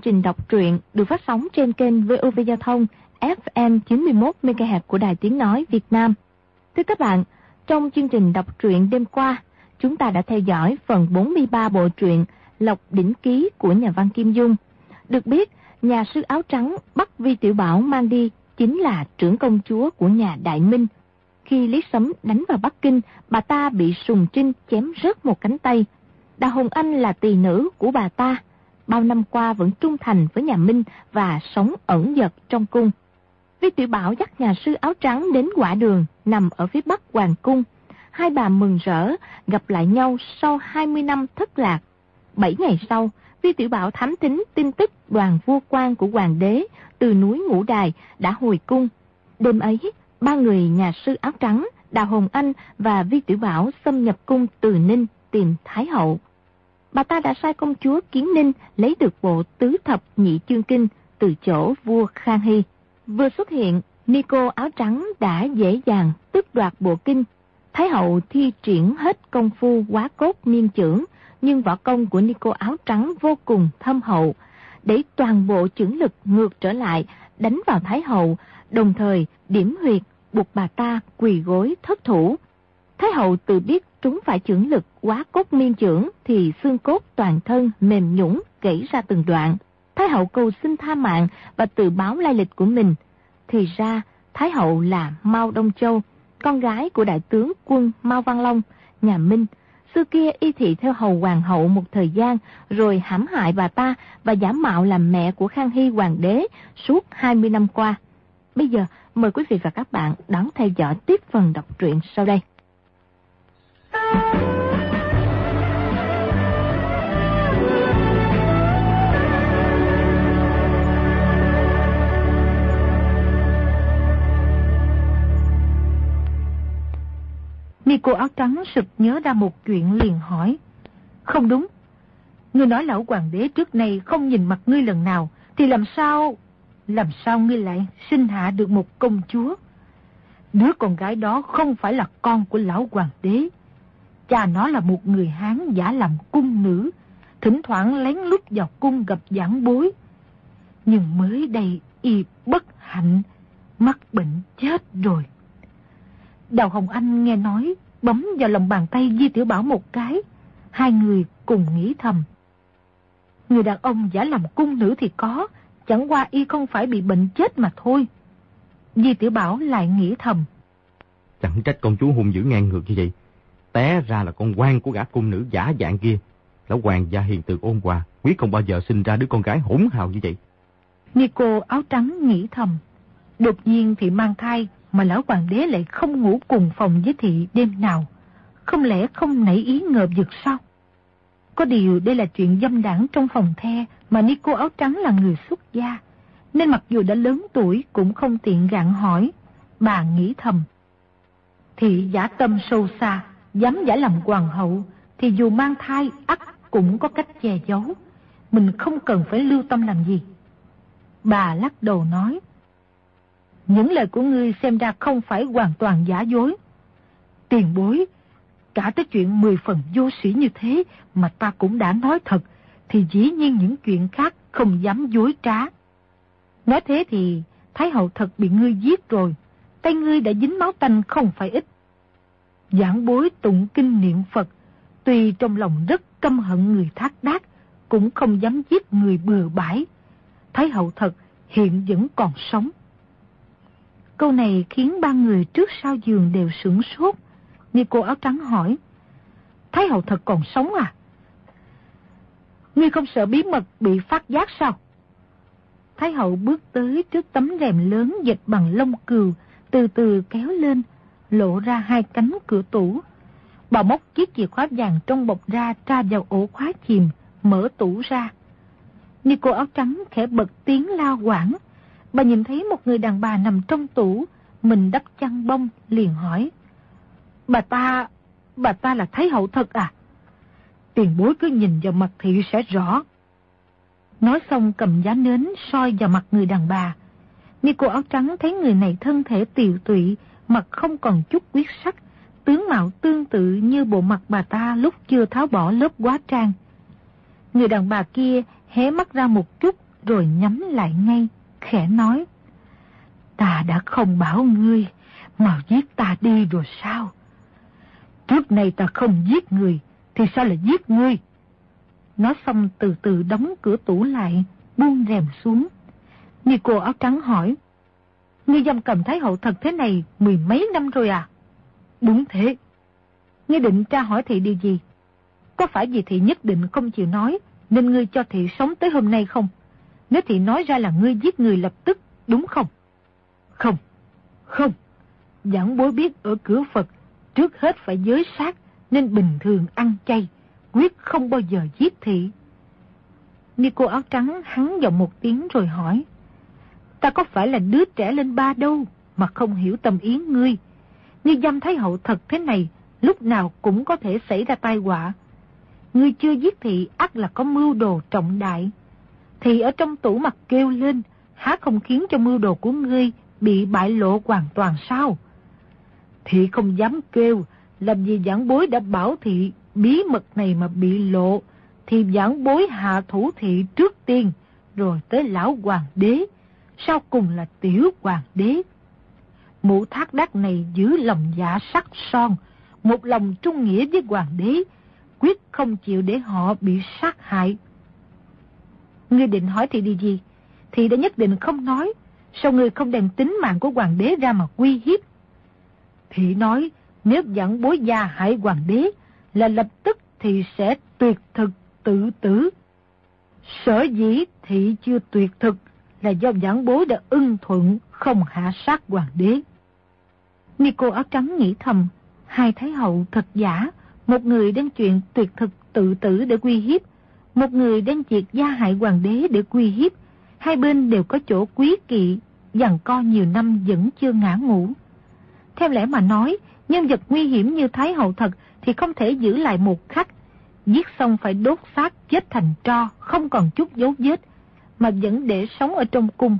trình đọc truyện được phát sóng trên kênh VOV Giao thông FM 91 MHz của Đài Tiếng Nói Việt Nam. Thưa các bạn, trong chương trình đọc truyện đêm qua, chúng ta đã theo dõi phần 43 bộ truyện Lộc Đỉnh Ký của nhà văn Kim Dung. Được biết, nhà sư áo trắng bắt Vi Tiểu Bảo mang đi chính là trưởng công chúa của nhà Đại Minh. Khi Lý Sấm đánh vào Bắc Kinh, bà ta bị Sùng Trinh chém rớt một cánh tay. Đà Hồng Anh là tỳ nữ của bà ta, bao năm qua vẫn trung thành với nhà Minh và sống ẩn dật trong cung. Vi Tiểu Bảo dắt nhà sư áo trắng đến quả đường nằm ở phía bắc Hoàng Cung. Hai bà mừng rỡ gặp lại nhau sau 20 năm thất lạc. Bảy ngày sau, Vi Tiểu Bảo thám thính tin tức đoàn vua quan của hoàng đế từ núi Ngũ Đài đã hồi cung. Đêm ấy, ba người nhà sư áo trắng, Đào Hồng Anh và Vi Tiểu Bảo xâm nhập cung từ Ninh tìm Thái Hậu. Bà ta đã sai công chúa Kiến Ninh lấy được bộ tứ thập nhị chương kinh từ chỗ vua Khang Hy. Vừa xuất hiện, Nico áo trắng đã dễ dàng tước đoạt bộ kinh. Thái hậu thi triển hết công phu quá cốt niên trưởng, nhưng võ công của Nico áo trắng vô cùng thâm hậu, để toàn bộ chưởng lực ngược trở lại, đánh vào Thái hậu, đồng thời điểm huyệt buộc bà ta quỳ gối thất thủ. Thái hậu tự biết trúng phải chưởng lực quá cốt miên trưởng thì xương cốt toàn thân mềm nhũng gãy ra từng đoạn. Thái hậu cầu xin tha mạng và tự báo lai lịch của mình. Thì ra, Thái hậu là Mao Đông Châu, con gái của đại tướng quân Mao Văn Long, nhà Minh. Xưa kia y thị theo hầu hoàng hậu một thời gian, rồi hãm hại bà ta và giả mạo làm mẹ của Khang Hy hoàng đế suốt 20 năm qua. Bây giờ, mời quý vị và các bạn đón theo dõi tiếp phần đọc truyện sau đây. Nico áo trắng sực nhớ ra một chuyện liền hỏi. Không đúng. Ngươi nói lão hoàng đế trước này không nhìn mặt ngươi lần nào, thì làm sao... Làm sao ngươi lại sinh hạ được một công chúa? Đứa con gái đó không phải là con của lão hoàng đế. Cha nó là một người Hán giả làm cung nữ, thỉnh thoảng lén lút vào cung gặp giảng bối. Nhưng mới đây y bất hạnh, mắc bệnh chết rồi. Đào Hồng Anh nghe nói, bấm vào lòng bàn tay Di Tiểu Bảo một cái. Hai người cùng nghĩ thầm. Người đàn ông giả làm cung nữ thì có, chẳng qua y không phải bị bệnh chết mà thôi. Di Tiểu Bảo lại nghĩ thầm. Chẳng trách công chúa hung dữ ngang ngược như vậy. Té ra là con quan của gã cung nữ giả dạng kia. Lão hoàng gia hiền từ ôn hòa, quyết không bao giờ sinh ra đứa con gái hỗn hào như vậy. Nico áo trắng nghĩ thầm. Đột nhiên thì mang thai mà lão hoàng đế lại không ngủ cùng phòng với thị đêm nào. Không lẽ không nảy ý ngờ vực sao? Có điều đây là chuyện dâm đảng trong phòng the mà Nico áo trắng là người xuất gia. Nên mặc dù đã lớn tuổi cũng không tiện gạn hỏi. Bà nghĩ thầm. Thị giả tâm sâu xa, dám giả làm hoàng hậu, thì dù mang thai ắt cũng có cách che giấu. Mình không cần phải lưu tâm làm gì. Bà lắc đầu nói. Những lời của ngươi xem ra không phải hoàn toàn giả dối. Tiền bối, cả tới chuyện mười phần vô sĩ như thế mà ta cũng đã nói thật, thì dĩ nhiên những chuyện khác không dám dối trá. Nói thế thì Thái hậu thật bị ngươi giết rồi, tay ngươi đã dính máu tanh không phải ít. Giảng bối tụng kinh niệm Phật, tuy trong lòng rất căm hận người thác đác, cũng không dám giết người bừa bãi. Thái hậu thật hiện vẫn còn sống. Câu này khiến ba người trước sau giường đều sửng sốt. Như cô áo trắng hỏi. Thái hậu thật còn sống à? Ngươi không sợ bí mật bị phát giác sao? Thái hậu bước tới trước tấm rèm lớn dịch bằng lông cừu, từ từ kéo lên, lộ ra hai cánh cửa tủ. Bà móc chiếc chìa khóa vàng trong bọc ra tra vào ổ khóa chìm, mở tủ ra. Nico áo trắng khẽ bật tiếng la quảng. Bà nhìn thấy một người đàn bà nằm trong tủ, mình đắp chăn bông, liền hỏi. Bà ta, bà ta là Thái hậu thật à? Tiền bối cứ nhìn vào mặt thị sẽ rõ. Nói xong cầm giá nến soi vào mặt người đàn bà. Nico áo trắng thấy người này thân thể tiều tụy, mặt không còn chút quyết sắc, tướng mạo tương tự như bộ mặt bà ta lúc chưa tháo bỏ lớp quá trang. Người đàn bà kia hé mắt ra một chút rồi nhắm lại ngay, khẽ nói. Ta đã không bảo ngươi, mà giết ta đi rồi sao? Trước này ta không giết người, thì sao lại giết ngươi? Nói xong từ từ đóng cửa tủ lại, buông rèm xuống. Nico áo trắng hỏi, Ngươi giam cầm Thái Hậu thật thế này mười mấy năm rồi à? Đúng thế. Ngươi định tra hỏi thị điều gì? Có phải vì thị nhất định không chịu nói, nên ngươi cho thị sống tới hôm nay không? Nếu thị nói ra là ngươi giết người lập tức, đúng không? Không, không. Giảng bối biết ở cửa Phật, trước hết phải giới sát, nên bình thường ăn chay, quyết không bao giờ giết thị. Nico áo trắng hắn giọng một tiếng rồi hỏi. Ta có phải là đứa trẻ lên ba đâu, mà không hiểu tâm ý ngươi. Ngươi dâm thái hậu thật thế này, lúc nào cũng có thể xảy ra tai họa. Ngươi chưa giết thị ắt là có mưu đồ trọng đại. Thì ở trong tủ mặt kêu lên, há không khiến cho mưu đồ của ngươi bị bại lộ hoàn toàn sao? Thị không dám kêu, làm gì giảng bối đã bảo thị bí mật này mà bị lộ, thì giảng bối hạ thủ thị trước tiên, rồi tới lão hoàng đế, sau cùng là tiểu hoàng đế. Mụ thác đắc này giữ lòng dạ sắc son, một lòng trung nghĩa với hoàng đế, quyết không chịu để họ bị sát hại. Ngươi định hỏi thì đi gì? Thì đã nhất định không nói, sao ngươi không đem tính mạng của hoàng đế ra mà uy hiếp? Thị nói, nếu dẫn bối gia hại hoàng đế, là lập tức thì sẽ tuyệt thực tự tử. Sở dĩ thị chưa tuyệt thực là do giảng bối đã ưng thuận không hạ sát hoàng đế. Nico áo trắng nghĩ thầm, hai thái hậu thật giả, một người đang chuyện tuyệt thực tự tử để quy hiếp, một người đang chuyện gia hại hoàng đế để quy hiếp, hai bên đều có chỗ quý kỵ, dằn co nhiều năm vẫn chưa ngã ngủ. Theo lẽ mà nói, nhân vật nguy hiểm như Thái Hậu thật thì không thể giữ lại một khắc. Giết xong phải đốt xác chết thành tro, không còn chút dấu vết, mà vẫn để sống ở trong cung.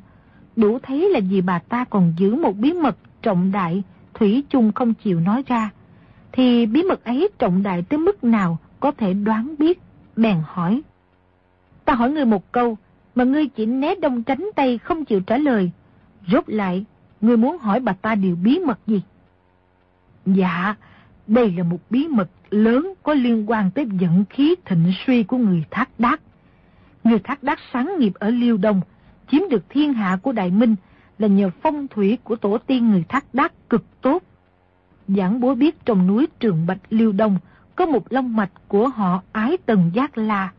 Đủ thấy là vì bà ta còn giữ một bí mật trọng đại, Thủy chung không chịu nói ra. Thì bí mật ấy trọng đại tới mức nào có thể đoán biết, bèn hỏi. Ta hỏi ngươi một câu, mà ngươi chỉ né đông tránh tay không chịu trả lời. Rốt lại, ngươi muốn hỏi bà ta điều bí mật gì? Dạ, đây là một bí mật lớn có liên quan tới vận khí thịnh suy của người thác đác. Người thác đác sáng nghiệp ở Liêu Đông, chiếm được thiên hạ của Đại Minh là nhờ phong thủy của tổ tiên người thác đác cực tốt. Giảng bố biết trong núi Trường Bạch Liêu Đông có một long mạch của họ ái tần giác la.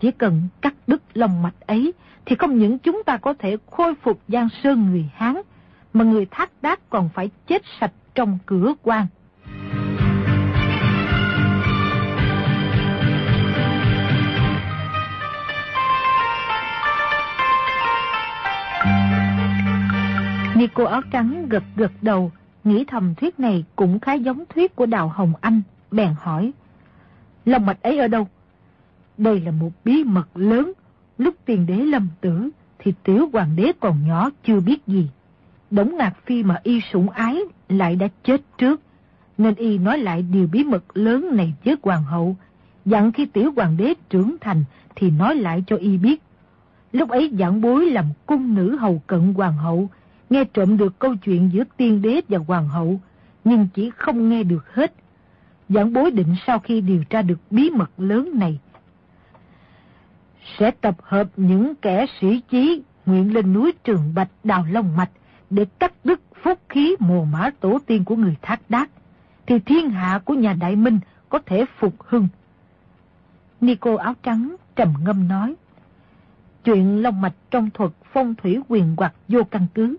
Chỉ cần cắt đứt long mạch ấy thì không những chúng ta có thể khôi phục Giang Sơn người Hán, mà người thác đác còn phải chết sạch trong cửa quan. Cô áo trắng gật gật đầu, nghĩ thầm thuyết này cũng khá giống thuyết của Đào Hồng Anh, bèn hỏi. Lòng mạch ấy ở đâu? Đây là một bí mật lớn, lúc tiền đế lâm tử thì tiểu hoàng đế còn nhỏ chưa biết gì. Đống ngạc phi mà y sủng ái lại đã chết trước, nên y nói lại điều bí mật lớn này với hoàng hậu, dặn khi tiểu hoàng đế trưởng thành thì nói lại cho y biết. Lúc ấy giảng bối làm cung nữ hầu cận hoàng hậu, nghe trộm được câu chuyện giữa tiên đế và hoàng hậu, nhưng chỉ không nghe được hết. Giảng bối định sau khi điều tra được bí mật lớn này, sẽ tập hợp những kẻ sĩ chí nguyện lên núi Trường Bạch đào Long Mạch để cắt đứt phúc khí mồ mã tổ tiên của người thác đác, thì thiên hạ của nhà Đại Minh có thể phục hưng. Nico áo trắng trầm ngâm nói, chuyện Long Mạch trong thuật phong thủy quyền hoặc vô căn cứ,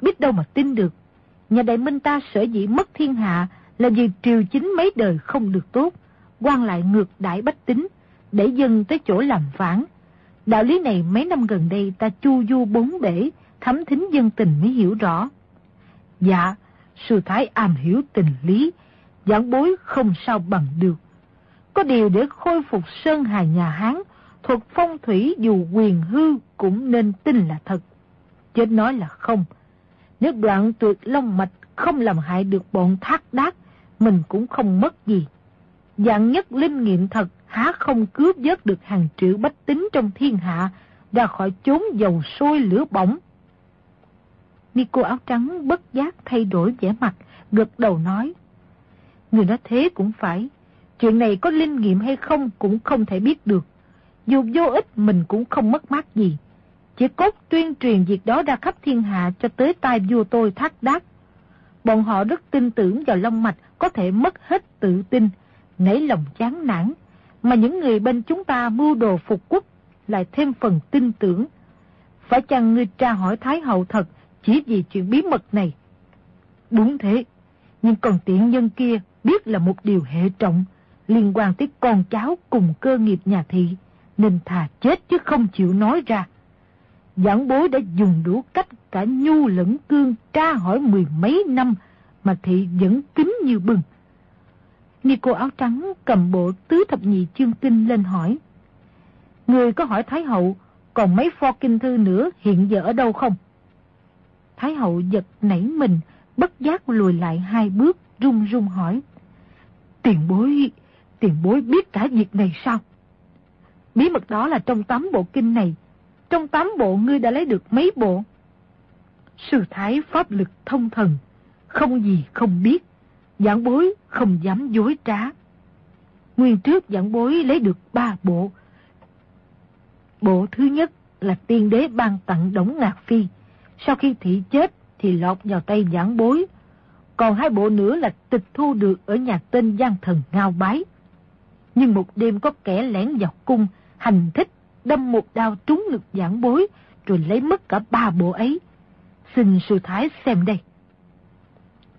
biết đâu mà tin được. Nhà Đại Minh ta sở dĩ mất thiên hạ là vì triều chính mấy đời không được tốt, quan lại ngược đại bách tính, để dân tới chỗ làm phản. Đạo lý này mấy năm gần đây ta chu du bốn bể, thấm thính dân tình mới hiểu rõ. Dạ, sư thái am hiểu tình lý, giảng bối không sao bằng được. Có điều để khôi phục sơn hà nhà Hán, thuật phong thủy dù quyền hư cũng nên tin là thật. Chết nói là không. Nếu đoạn tuyệt long mạch không làm hại được bọn thác đác, mình cũng không mất gì. Dạng nhất linh nghiệm thật há không cướp vớt được hàng triệu bách tính trong thiên hạ ra khỏi chốn dầu sôi lửa bỏng. Nico áo trắng bất giác thay đổi vẻ mặt, gật đầu nói. Người nói thế cũng phải, chuyện này có linh nghiệm hay không cũng không thể biết được. Dù vô ích mình cũng không mất mát gì. Chỉ cốt tuyên truyền việc đó ra khắp thiên hạ cho tới tai vua tôi thác đác. Bọn họ rất tin tưởng vào Long Mạch có thể mất hết tự tin, nảy lòng chán nản, mà những người bên chúng ta mưu đồ phục quốc lại thêm phần tin tưởng. Phải chăng ngươi tra hỏi Thái Hậu thật chỉ vì chuyện bí mật này? Đúng thế, nhưng còn tiện nhân kia biết là một điều hệ trọng liên quan tới con cháu cùng cơ nghiệp nhà thị, nên thà chết chứ không chịu nói ra. Giảng bối đã dùng đủ cách cả nhu lẫn cương tra hỏi mười mấy năm mà thị vẫn kính như bừng. Nico áo trắng cầm bộ tứ thập nhị chương kinh lên hỏi. Người có hỏi Thái Hậu còn mấy pho kinh thư nữa hiện giờ ở đâu không? Thái Hậu giật nảy mình, bất giác lùi lại hai bước, run run hỏi. Tiền bối, tiền bối biết cả việc này sao? Bí mật đó là trong tám bộ kinh này. Trong tám bộ ngươi đã lấy được mấy bộ? Sư thái pháp lực thông thần, không gì không biết. Giảng bối không dám dối trá. Nguyên trước giảng bối lấy được ba bộ. Bộ thứ nhất là tiên đế ban tặng Đống Ngạc Phi. Sau khi thị chết thì lọt vào tay giảng bối. Còn hai bộ nữa là tịch thu được ở nhà tên Giang Thần Ngao Bái. Nhưng một đêm có kẻ lén vào cung, hành thích, đâm một đao trúng ngực giảng bối, rồi lấy mất cả ba bộ ấy. Xin sư thái xem đây.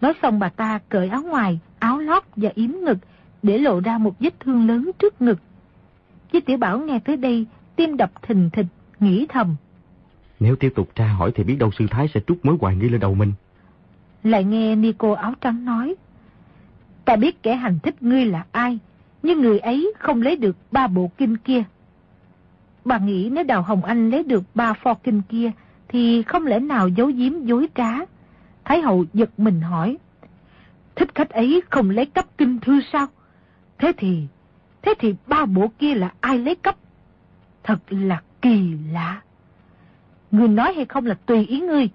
Nói xong bà ta cởi áo ngoài, áo lót và yếm ngực, để lộ ra một vết thương lớn trước ngực. Chi tiểu bảo nghe tới đây, tim đập thình thịch, nghĩ thầm. Nếu tiếp tục tra hỏi thì biết đâu sư thái sẽ trút mối hoài nghi lên đầu mình. Lại nghe Nico áo trắng nói. Ta biết kẻ hành thích ngươi là ai, nhưng người ấy không lấy được ba bộ kinh kia. Bà nghĩ nếu Đào Hồng Anh lấy được ba pho kinh kia, thì không lẽ nào giấu giếm dối trá. Thái hậu giật mình hỏi. Thích khách ấy không lấy cấp kinh thư sao? Thế thì, thế thì ba bộ kia là ai lấy cấp? Thật là kỳ lạ. Người nói hay không là tùy ý ngươi.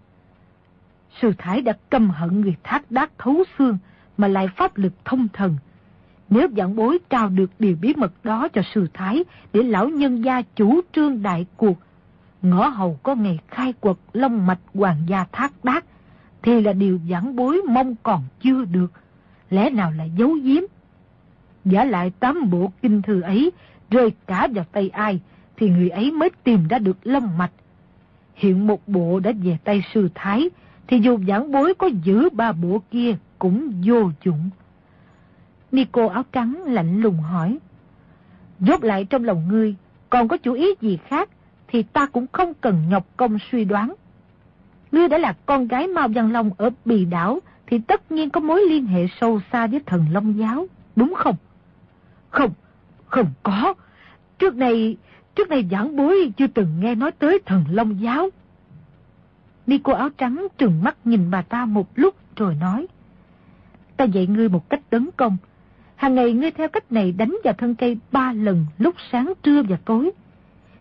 Sư Thái đã căm hận người thác đác thấu xương mà lại pháp lực thông thần. Nếu giảng bối trao được điều bí mật đó cho sư Thái để lão nhân gia chủ trương đại cuộc, ngõ hầu có ngày khai quật long mạch hoàng gia thác đác, thì là điều giảng bối mong còn chưa được. Lẽ nào là giấu giếm? Giả lại tám bộ kinh thư ấy rơi cả vào tay ai, thì người ấy mới tìm ra được long mạch. Hiện một bộ đã về tay sư Thái, thì dù giảng bối có giữ ba bộ kia cũng vô dụng. Nico áo trắng lạnh lùng hỏi. Rốt lại trong lòng ngươi, còn có chủ ý gì khác, thì ta cũng không cần nhọc công suy đoán. Ngươi đã là con gái Mao Văn Long ở Bì Đảo, thì tất nhiên có mối liên hệ sâu xa với thần Long Giáo, đúng không? Không, không có. Trước này, trước này giảng bối chưa từng nghe nói tới thần Long Giáo. Nico áo trắng trừng mắt nhìn bà ta một lúc rồi nói. Ta dạy ngươi một cách tấn công. Hàng ngày ngươi theo cách này đánh vào thân cây ba lần lúc sáng trưa và tối.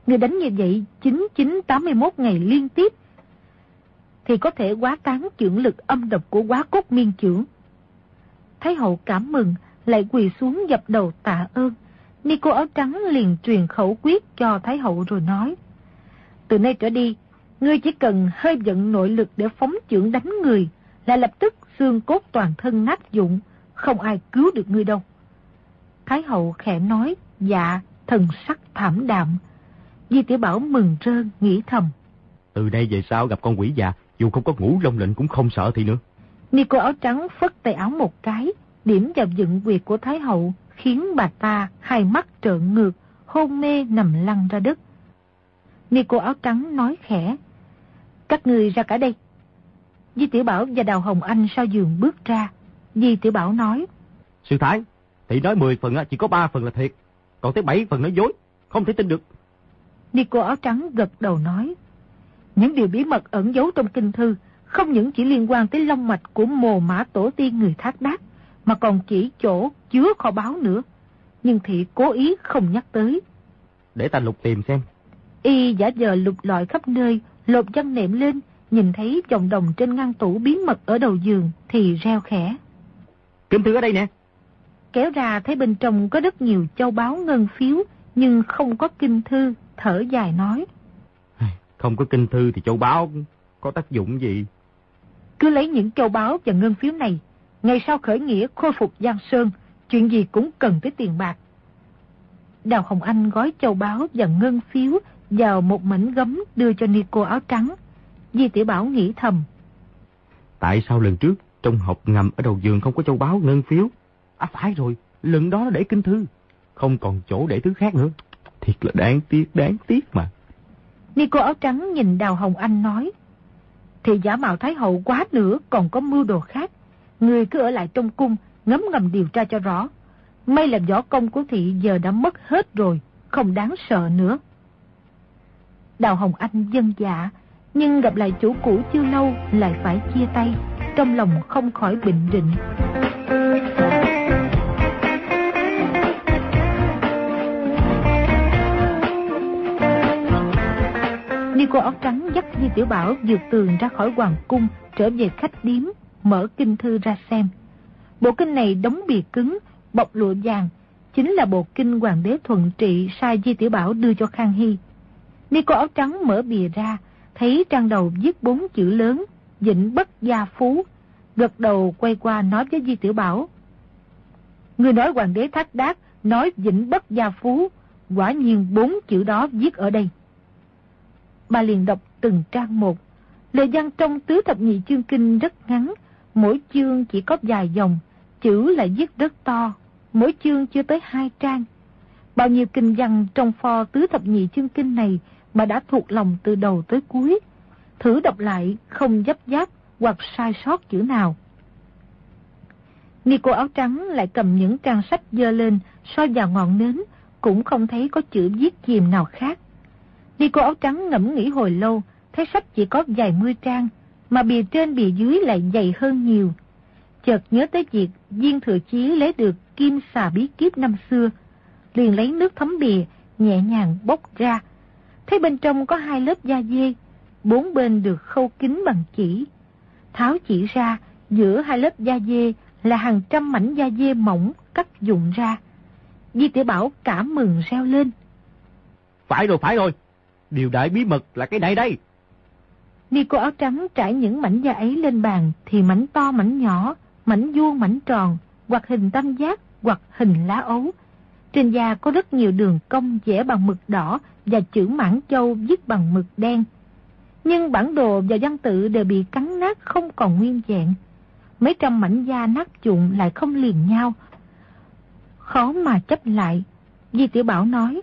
Ngươi đánh như vậy 9981 ngày liên tiếp. Thì có thể quá tán trưởng lực âm độc của quá cốt miên trưởng. Thái hậu cảm mừng, lại quỳ xuống dập đầu tạ ơn. Ni cô áo trắng liền truyền khẩu quyết cho Thái hậu rồi nói. Từ nay trở đi, Ngươi chỉ cần hơi giận nội lực để phóng trưởng đánh người, là lập tức xương cốt toàn thân nát dụng, không ai cứu được ngươi đâu. Thái hậu khẽ nói, dạ, thần sắc thảm đạm. Di tiểu Bảo mừng rơn, nghĩ thầm. Từ đây về sau gặp con quỷ già, dù không có ngủ lông lệnh cũng không sợ thì nữa. Nico áo trắng phất tay áo một cái, điểm vào dựng quyệt của Thái hậu, khiến bà ta hai mắt trợn ngược, hôn mê nằm lăn ra đất. Nico áo trắng nói khẽ, các người ra cả đây. Di Tiểu Bảo và Đào Hồng Anh sau giường bước ra. Di Tiểu Bảo nói. Sư Thái, thị nói 10 phần chỉ có 3 phần là thiệt. Còn tới 7 phần nói dối. Không thể tin được. Nico áo trắng gật đầu nói. Những điều bí mật ẩn giấu trong kinh thư không những chỉ liên quan tới long mạch của mồ mã tổ tiên người thác đác, mà còn chỉ chỗ chứa kho báu nữa. nhưng thị cố ý không nhắc tới. Để ta lục tìm xem. Y giả giờ lục lọi khắp nơi, lột chân nệm lên, nhìn thấy chồng đồng trên ngăn tủ bí mật ở đầu giường thì reo khẽ. Kim thư ở đây nè. Kéo ra thấy bên trong có rất nhiều châu báu ngân phiếu, nhưng không có kinh thư, thở dài nói. Không có kinh thư thì châu báu có tác dụng gì? Cứ lấy những châu báu và ngân phiếu này, ngày sau khởi nghĩa khôi phục Giang Sơn, chuyện gì cũng cần tới tiền bạc. Đào Hồng Anh gói châu báu và ngân phiếu vào một mảnh gấm đưa cho Nico áo trắng. Di Tiểu Bảo nghĩ thầm. Tại sao lần trước trong hộp ngầm ở đầu giường không có châu báu ngân phiếu? À phải rồi, lần đó nó để kinh thư. Không còn chỗ để thứ khác nữa. Thiệt là đáng tiếc, đáng tiếc mà. Nico áo trắng nhìn Đào Hồng Anh nói. Thì giả mạo Thái Hậu quá nữa còn có mưu đồ khác. Người cứ ở lại trong cung, ngấm ngầm điều tra cho rõ. May là võ công của thị giờ đã mất hết rồi, không đáng sợ nữa. Đào Hồng Anh dân dạ, nhưng gặp lại chủ cũ chưa lâu lại phải chia tay, trong lòng không khỏi bình định. Nico áo trắng dắt Di Tiểu Bảo vượt tường ra khỏi hoàng cung, trở về khách điếm, mở kinh thư ra xem. Bộ kinh này đóng bìa cứng, bọc lụa vàng, chính là bộ kinh hoàng đế thuận trị sai Di Tiểu Bảo đưa cho Khang Hy. cô áo trắng mở bìa ra, thấy trang đầu viết bốn chữ lớn, dĩnh bất gia phú, gật đầu quay qua nói với Di Tiểu Bảo. Người nói hoàng đế thách đác, nói dĩnh bất gia phú, quả nhiên bốn chữ đó viết ở đây. Bà liền đọc từng trang một. Lời văn trong tứ thập nhị chương kinh rất ngắn, mỗi chương chỉ có vài dòng, chữ lại viết rất to, mỗi chương chưa tới hai trang. Bao nhiêu kinh văn trong pho tứ thập nhị chương kinh này mà đã thuộc lòng từ đầu tới cuối. Thử đọc lại không dấp giáp hoặc sai sót chữ nào. Nico áo trắng lại cầm những trang sách dơ lên, soi vào ngọn nến, cũng không thấy có chữ viết chìm nào khác cô áo trắng ngẫm nghĩ hồi lâu, thấy sách chỉ có vài mươi trang, mà bìa trên bìa dưới lại dày hơn nhiều. Chợt nhớ tới việc viên thừa chí lấy được kim xà bí kíp năm xưa, liền lấy nước thấm bìa, nhẹ nhàng bốc ra. Thấy bên trong có hai lớp da dê, bốn bên được khâu kín bằng chỉ. Tháo chỉ ra, giữa hai lớp da dê là hàng trăm mảnh da dê mỏng cắt dụng ra. Di tiểu Bảo cảm mừng reo lên. Phải rồi, phải rồi. Điều đại bí mật là cái này đây. Nico áo trắng trải những mảnh da ấy lên bàn thì mảnh to mảnh nhỏ, mảnh vuông mảnh tròn, hoặc hình tam giác, hoặc hình lá ấu. Trên da có rất nhiều đường cong vẽ bằng mực đỏ và chữ mãn châu viết bằng mực đen. Nhưng bản đồ và văn tự đều bị cắn nát không còn nguyên vẹn. Mấy trăm mảnh da nát trụng lại không liền nhau. Khó mà chấp lại. Di Tiểu Bảo nói.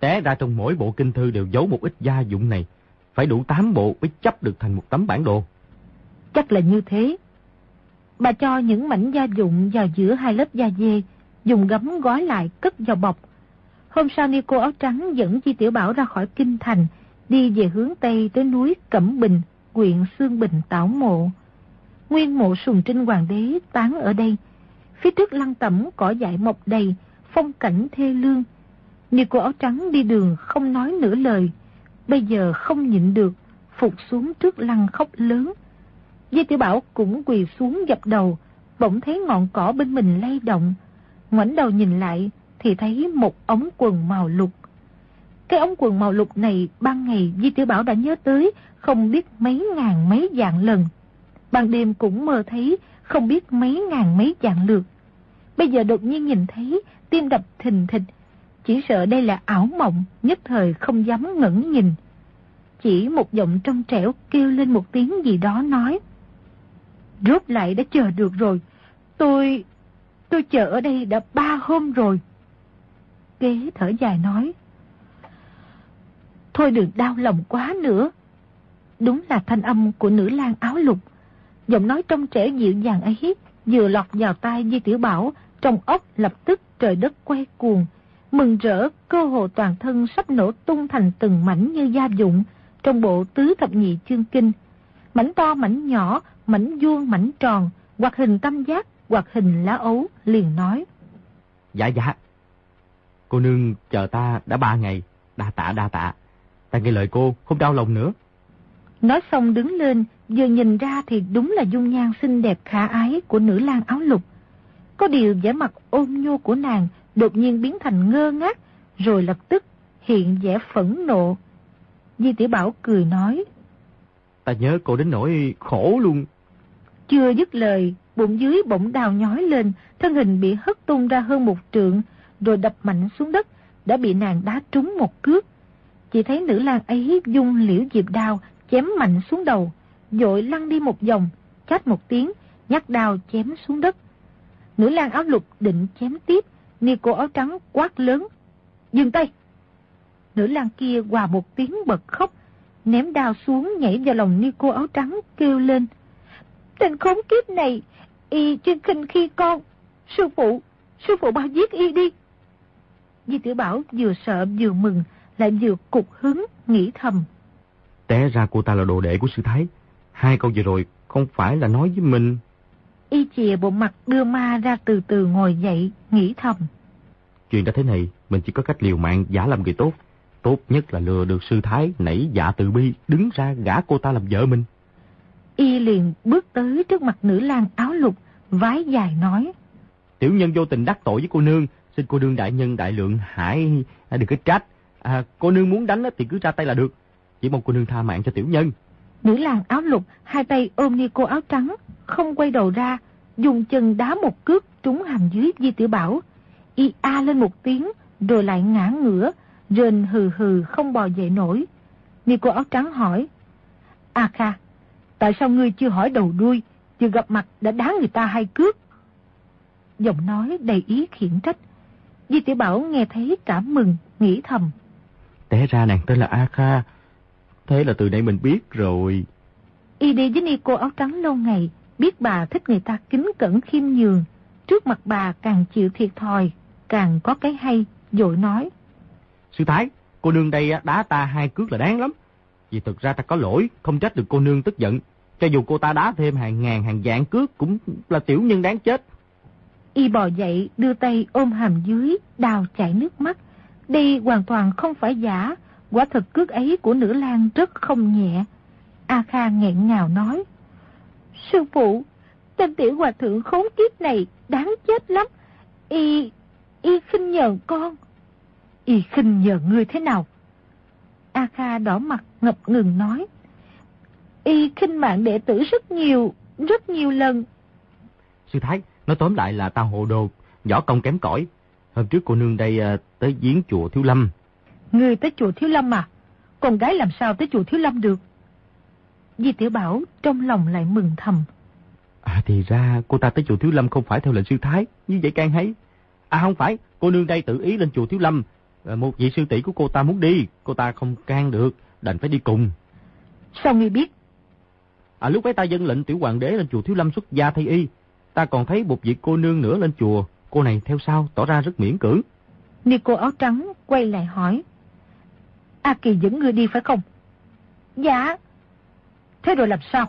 Té ra trong mỗi bộ kinh thư đều giấu một ít gia dụng này. Phải đủ 8 bộ mới chấp được thành một tấm bản đồ. Chắc là như thế. Bà cho những mảnh gia dụng vào giữa hai lớp da dê, dùng gấm gói lại cất vào bọc. Hôm sau Nico áo trắng dẫn Chi Tiểu Bảo ra khỏi kinh thành, đi về hướng Tây tới núi Cẩm Bình, huyện Sương Bình Tảo Mộ. Nguyên mộ sùng trinh hoàng đế tán ở đây. Phía trước lăng tẩm cỏ dại mọc đầy, phong cảnh thê lương. Nico áo trắng đi đường không nói nửa lời, bây giờ không nhịn được, phục xuống trước lăng khóc lớn. Di Tiểu Bảo cũng quỳ xuống dập đầu, bỗng thấy ngọn cỏ bên mình lay động. ngoảnh đầu nhìn lại thì thấy một ống quần màu lục. Cái ống quần màu lục này ban ngày Di Tiểu Bảo đã nhớ tới không biết mấy ngàn mấy dạng lần. Ban đêm cũng mơ thấy không biết mấy ngàn mấy dạng lượt. Bây giờ đột nhiên nhìn thấy tim đập thình thịch. Chỉ sợ đây là ảo mộng, nhất thời không dám ngẩn nhìn. Chỉ một giọng trong trẻo kêu lên một tiếng gì đó nói. Rốt lại đã chờ được rồi. Tôi... tôi chờ ở đây đã ba hôm rồi. Kế thở dài nói. Thôi đừng đau lòng quá nữa. Đúng là thanh âm của nữ lang áo lục. Giọng nói trong trẻ dịu dàng ấy vừa lọt vào tai Di Tiểu Bảo, trong ốc lập tức trời đất quay cuồng. Mừng rỡ, cơ hồ toàn thân sắp nổ tung thành từng mảnh như gia dụng trong bộ tứ thập nhị chương kinh. Mảnh to mảnh nhỏ, mảnh vuông mảnh tròn, hoặc hình tam giác, hoặc hình lá ấu, liền nói. Dạ dạ, Cô nương chờ ta đã ba ngày. Đa tạ, đa tạ. Ta nghe lời cô, không đau lòng nữa. Nói xong đứng lên, vừa nhìn ra thì đúng là dung nhan xinh đẹp khả ái của nữ lang áo lục. Có điều vẻ mặt ôn nhu của nàng đột nhiên biến thành ngơ ngác, rồi lập tức hiện vẻ phẫn nộ. Di tiểu Bảo cười nói. Ta nhớ cô đến nỗi khổ luôn. Chưa dứt lời, bụng dưới bỗng đào nhói lên, thân hình bị hất tung ra hơn một trượng, rồi đập mạnh xuống đất, đã bị nàng đá trúng một cước. Chỉ thấy nữ lang ấy dung liễu diệp đao, chém mạnh xuống đầu, dội lăn đi một vòng, chát một tiếng, nhắc đao chém xuống đất. Nữ lang áo lục định chém tiếp, ni cô áo trắng quát lớn. Dừng tay! Nữ lang kia hòa một tiếng bật khóc, ném đao xuống nhảy vào lòng ni cô áo trắng kêu lên. Tình khốn kiếp này, y chuyên khinh khi con. Sư phụ, sư phụ bao giết y đi. Di tiểu Bảo vừa sợ vừa mừng, lại vừa cục hứng, nghĩ thầm. Té ra cô ta là đồ đệ của sư thái. Hai câu vừa rồi không phải là nói với mình. Y chìa bộ mặt đưa ma ra từ từ ngồi dậy, nghĩ thầm. Chuyện đã thế này, mình chỉ có cách liều mạng giả làm người tốt. Tốt nhất là lừa được sư thái nảy dạ từ bi, đứng ra gả cô ta làm vợ mình. Y liền bước tới trước mặt nữ lang áo lục, vái dài nói. Tiểu nhân vô tình đắc tội với cô nương, xin cô nương đại nhân đại lượng hãy đừng có trách. À, cô nương muốn đánh thì cứ ra tay là được. Chỉ mong cô nương tha mạng cho tiểu nhân. Nữ làng áo lục, hai tay ôm ni cô áo trắng, không quay đầu ra, dùng chân đá một cước trúng hàm dưới Di Tiểu Bảo. Y a lên một tiếng, rồi lại ngã ngửa, rền hừ hừ không bò dậy nổi. Ni cô áo trắng hỏi, A Kha, tại sao ngươi chưa hỏi đầu đuôi, chưa gặp mặt đã đá người ta hai cước? Giọng nói đầy ý khiển trách. Di Tiểu Bảo nghe thấy cảm mừng, nghĩ thầm. Té ra nàng tên là A Kha, Thế là từ đây mình biết rồi. Y đi với ni cô áo trắng lâu ngày, biết bà thích người ta kính cẩn khiêm nhường. Trước mặt bà càng chịu thiệt thòi, càng có cái hay, dội nói. Sư Thái, cô nương đây đá ta hai cước là đáng lắm. Vì thực ra ta có lỗi, không trách được cô nương tức giận. Cho dù cô ta đá thêm hàng ngàn hàng vạn cước cũng là tiểu nhân đáng chết. Y bò dậy, đưa tay ôm hàm dưới, đào chảy nước mắt. Đây hoàn toàn không phải giả, Quả thật cước ấy của nữ lang rất không nhẹ. A Kha nghẹn ngào nói. Sư phụ, tên tiểu hòa thượng khốn kiếp này đáng chết lắm. Y, y khinh nhờn con. Y khinh nhờn ngươi thế nào? A Kha đỏ mặt ngập ngừng nói. Y khinh mạng đệ tử rất nhiều, rất nhiều lần. Sư Thái, nói tóm lại là tao hồ đồ, võ công kém cỏi. Hôm trước cô nương đây à, tới giếng chùa Thiếu Lâm, Người tới chùa Thiếu Lâm à? Con gái làm sao tới chùa Thiếu Lâm được? Di Tiểu Bảo trong lòng lại mừng thầm. À thì ra cô ta tới chùa Thiếu Lâm không phải theo lệnh sư Thái, như vậy can hay. À không phải, cô nương đây tự ý lên chùa Thiếu Lâm. À, một vị sư tỷ của cô ta muốn đi, cô ta không can được, đành phải đi cùng. Sao ngươi biết? À lúc ấy ta dân lệnh tiểu hoàng đế lên chùa Thiếu Lâm xuất gia thay y. Ta còn thấy một vị cô nương nữa lên chùa, cô này theo sau tỏ ra rất miễn cưỡng. Ni cô áo trắng quay lại hỏi. A Kỳ dẫn người đi phải không? Dạ. Thế rồi làm sao?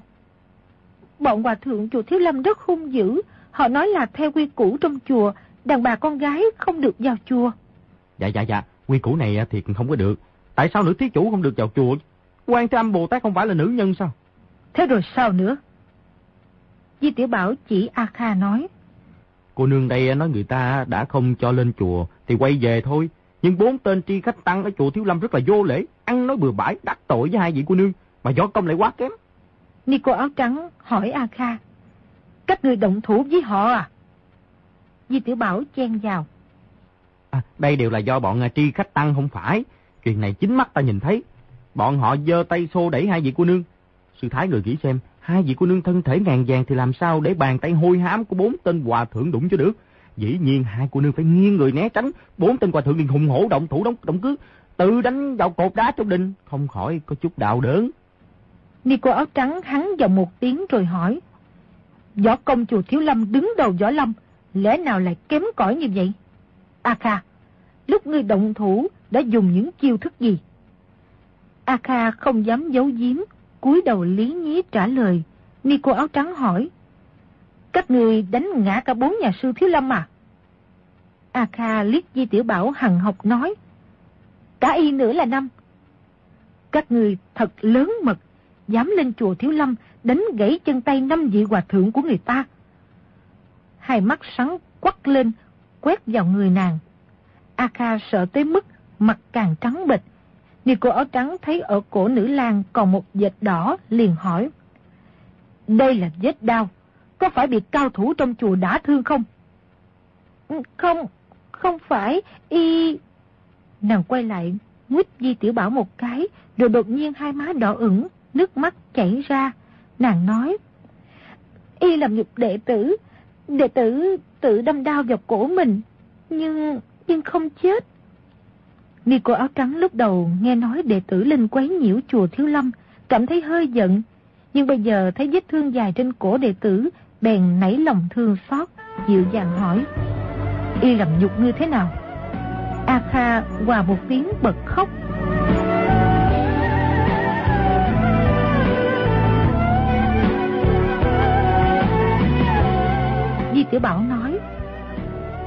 Bọn hòa thượng chùa Thiếu Lâm rất hung dữ. Họ nói là theo quy củ trong chùa, đàn bà con gái không được vào chùa. Dạ dạ dạ, quy củ này thì không có được. Tại sao nữ thí chủ không được vào chùa? Quan Thế Âm Bồ Tát không phải là nữ nhân sao? Thế rồi sao nữa? Di Tiểu Bảo chỉ A Kha nói. Cô nương đây nói người ta đã không cho lên chùa thì quay về thôi. Nhưng bốn tên tri khách tăng ở chùa Thiếu Lâm rất là vô lễ, ăn nói bừa bãi, đắc tội với hai vị cô nương, mà võ công lại quá kém. Ni cô áo trắng hỏi A Kha, các người động thủ với họ à? Di Tiểu Bảo chen vào. À, đây đều là do bọn tri khách tăng không phải. Chuyện này chính mắt ta nhìn thấy. Bọn họ giơ tay xô đẩy hai vị cô nương. Sư Thái người nghĩ xem, hai vị cô nương thân thể ngàn vàng thì làm sao để bàn tay hôi hám của bốn tên hòa thượng đụng cho được. Dĩ nhiên hai cô nương phải nghiêng người né tránh, bốn tên hòa thượng liền hùng hổ động thủ đóng động cứ, tự đánh vào cột đá trong đình, không khỏi có chút đau đớn. Ni cô áo trắng hắn vào một tiếng rồi hỏi. Võ công chùa Thiếu Lâm đứng đầu võ lâm, lẽ nào lại kém cỏi như vậy? A Kha, lúc ngươi động thủ đã dùng những chiêu thức gì? A Kha không dám giấu giếm, cúi đầu lý nhí trả lời. Ni cô áo trắng hỏi. Các người đánh ngã cả bốn nhà sư Thiếu Lâm à? A Kha liếc Di Tiểu Bảo hằng học nói. Cả y nữa là năm. Các người thật lớn mật, dám lên chùa Thiếu Lâm đánh gãy chân tay năm vị hòa thượng của người ta. Hai mắt sáng quắc lên, quét vào người nàng. A Kha sợ tới mức mặt càng trắng bệch. cô áo trắng thấy ở cổ nữ lang còn một vệt đỏ, liền hỏi. Đây là vết đau, có phải bị cao thủ trong chùa đã thương không? Ừ, không, không phải, y... Nàng quay lại, nguyết Di Tiểu Bảo một cái, rồi đột nhiên hai má đỏ ửng, nước mắt chảy ra. Nàng nói, y làm nhục đệ tử, đệ tử tự đâm đau vào cổ mình, nhưng, nhưng không chết. Nico áo trắng lúc đầu nghe nói đệ tử lên quấy nhiễu chùa Thiếu Lâm, cảm thấy hơi giận, nhưng bây giờ thấy vết thương dài trên cổ đệ tử, bèn nảy lòng thương xót, dịu dàng hỏi. Y làm nhục như thế nào? A Kha hòa một tiếng bật khóc. Di Tiểu Bảo nói.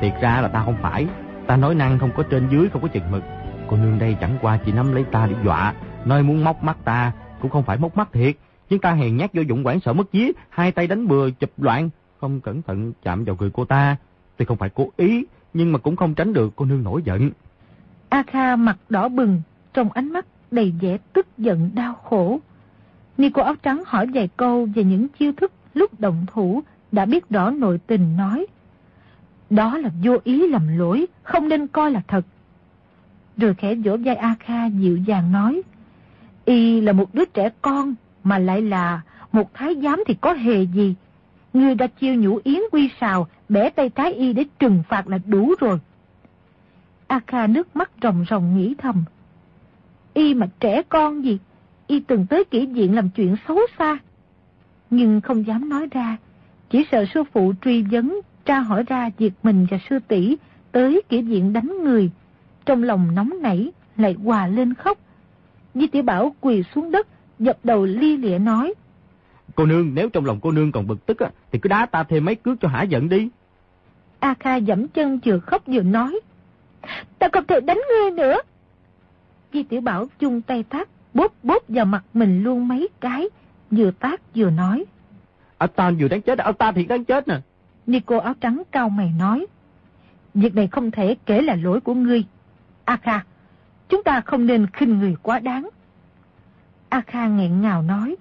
Thiệt ra là ta không phải, ta nói năng không có trên dưới, không có chừng mực. Cô nương đây chẳng qua chỉ nắm lấy ta để dọa, nơi muốn móc mắt ta, cũng không phải móc mắt thiệt. Nhưng ta hèn nhát vô dụng quản sợ mất dí, hai tay đánh bừa chụp loạn, không cẩn thận chạm vào người cô ta. Tuy không phải cố ý, nhưng mà cũng không tránh được cô nương nổi giận. A Kha mặt đỏ bừng, trong ánh mắt đầy vẻ tức giận đau khổ. Nico áo trắng hỏi vài câu về những chiêu thức lúc động thủ, đã biết rõ nội tình nói. Đó là vô ý lầm lỗi, không nên coi là thật. Rồi khẽ vỗ vai A Kha dịu dàng nói. Y là một đứa trẻ con, mà lại là một thái giám thì có hề gì. Người đã chiêu nhũ yến quy sào, bẻ tay trái y để trừng phạt là đủ rồi. A Kha nước mắt ròng ròng nghĩ thầm. Y mà trẻ con gì, y từng tới kỹ diện làm chuyện xấu xa. Nhưng không dám nói ra, chỉ sợ sư phụ truy vấn, tra hỏi ra việc mình và sư tỷ tới kỹ diện đánh người. Trong lòng nóng nảy, lại hòa lên khóc. Di tiểu Bảo quỳ xuống đất, dập đầu li lịa nói. Cô nương, nếu trong lòng cô nương còn bực tức á, thì cứ đá ta thêm mấy cước cho hả giận đi. A Kha dẫm chân vừa khóc vừa nói. Ta không thể đánh ngươi nữa. Di Tiểu Bảo chung tay tác, bóp bóp vào mặt mình luôn mấy cái, vừa tác vừa nói. À, ta vừa đáng chết, à, ta thiệt đáng chết nè. Nico áo trắng cao mày nói. Việc này không thể kể là lỗi của ngươi. A Kha, chúng ta không nên khinh người quá đáng. A Kha nghẹn ngào nói.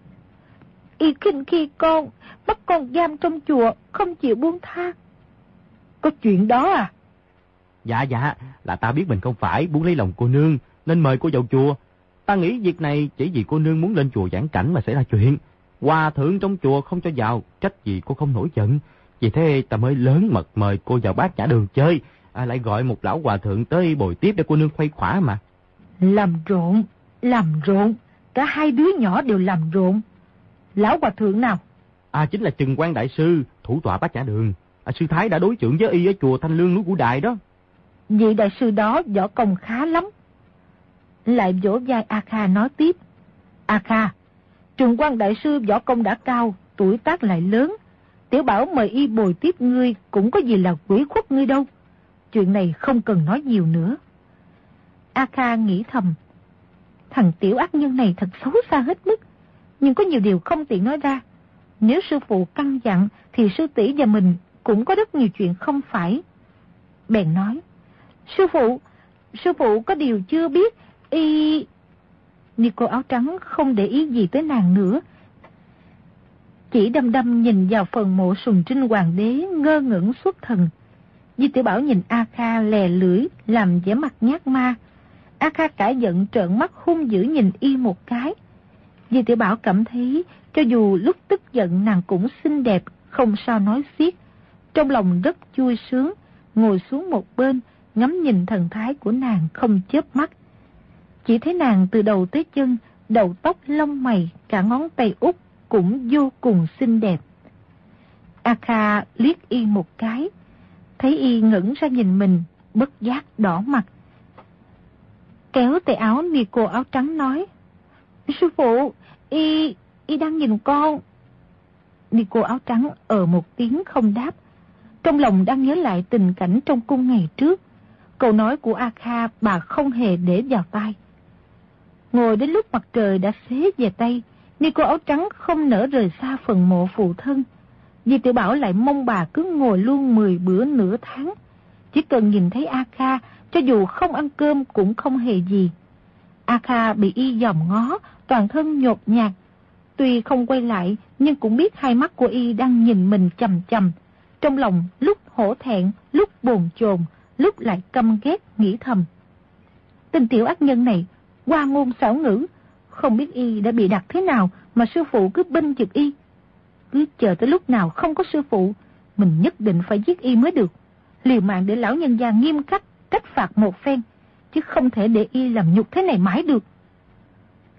Y khinh khi con, bắt con giam trong chùa, không chịu buông tha. Có chuyện đó à? Dạ dạ, là ta biết mình không phải muốn lấy lòng cô nương, nên mời cô vào chùa. Ta nghĩ việc này chỉ vì cô nương muốn lên chùa giảng cảnh mà xảy ra chuyện. Hòa thượng trong chùa không cho vào, trách gì cô không nổi giận. Vì thế ta mới lớn mật mời cô vào bát nhã đường chơi, à, lại gọi một lão hòa thượng tới bồi tiếp để cô nương khuây khỏa mà. Làm rộn, làm rộn, cả hai đứa nhỏ đều làm rộn. Lão hòa thượng nào? À chính là Trừng quan Đại Sư, thủ tọa bát nhã đường. À, sư Thái đã đối trưởng với y ở chùa Thanh Lương núi Củ Đại đó. Vị đại sư đó võ công khá lắm. Lại vỗ vai A Kha nói tiếp. A Kha, trường quan đại sư võ công đã cao, tuổi tác lại lớn. Tiểu bảo mời y bồi tiếp ngươi cũng có gì là quỷ khuất ngươi đâu. Chuyện này không cần nói nhiều nữa. A Kha nghĩ thầm. Thằng tiểu ác nhân này thật xấu xa hết mức. Nhưng có nhiều điều không tiện nói ra. Nếu sư phụ căng dặn thì sư tỷ và mình cũng có rất nhiều chuyện không phải. Bèn nói. Sư phụ, sư phụ có điều chưa biết, y... Nico áo trắng không để ý gì tới nàng nữa. Chỉ đâm đâm nhìn vào phần mộ sùng trinh hoàng đế ngơ ngẩn suốt thần. Di tiểu Bảo nhìn A Kha lè lưỡi làm vẻ mặt nhát ma. A Kha cả giận trợn mắt hung dữ nhìn y một cái. Di tiểu Bảo cảm thấy cho dù lúc tức giận nàng cũng xinh đẹp, không sao nói xiết. Trong lòng rất vui sướng, ngồi xuống một bên, ngắm nhìn thần thái của nàng không chớp mắt. Chỉ thấy nàng từ đầu tới chân, đầu tóc lông mày, cả ngón tay út cũng vô cùng xinh đẹp. A Kha liếc y một cái, thấy y ngẩn ra nhìn mình, bất giác đỏ mặt. Kéo tay áo cô áo trắng nói, Sư phụ, y, y đang nhìn con. cô áo trắng ở một tiếng không đáp. Trong lòng đang nhớ lại tình cảnh trong cung ngày trước. Câu nói của A Kha bà không hề để vào tai. Ngồi đến lúc mặt trời đã xế về tay, ni cô áo trắng không nỡ rời xa phần mộ phụ thân. Di tiểu Bảo lại mong bà cứ ngồi luôn 10 bữa nửa tháng. Chỉ cần nhìn thấy A Kha, cho dù không ăn cơm cũng không hề gì. A Kha bị y dòm ngó, toàn thân nhột nhạt. Tuy không quay lại, nhưng cũng biết hai mắt của y đang nhìn mình chầm chầm. Trong lòng lúc hổ thẹn, lúc bồn chồn, lúc lại căm ghét, nghĩ thầm. Tình tiểu ác nhân này, qua ngôn xảo ngữ, không biết y đã bị đặt thế nào mà sư phụ cứ binh giật y. Cứ chờ tới lúc nào không có sư phụ, mình nhất định phải giết y mới được. Liều mạng để lão nhân gia nghiêm khắc, trách phạt một phen, chứ không thể để y làm nhục thế này mãi được.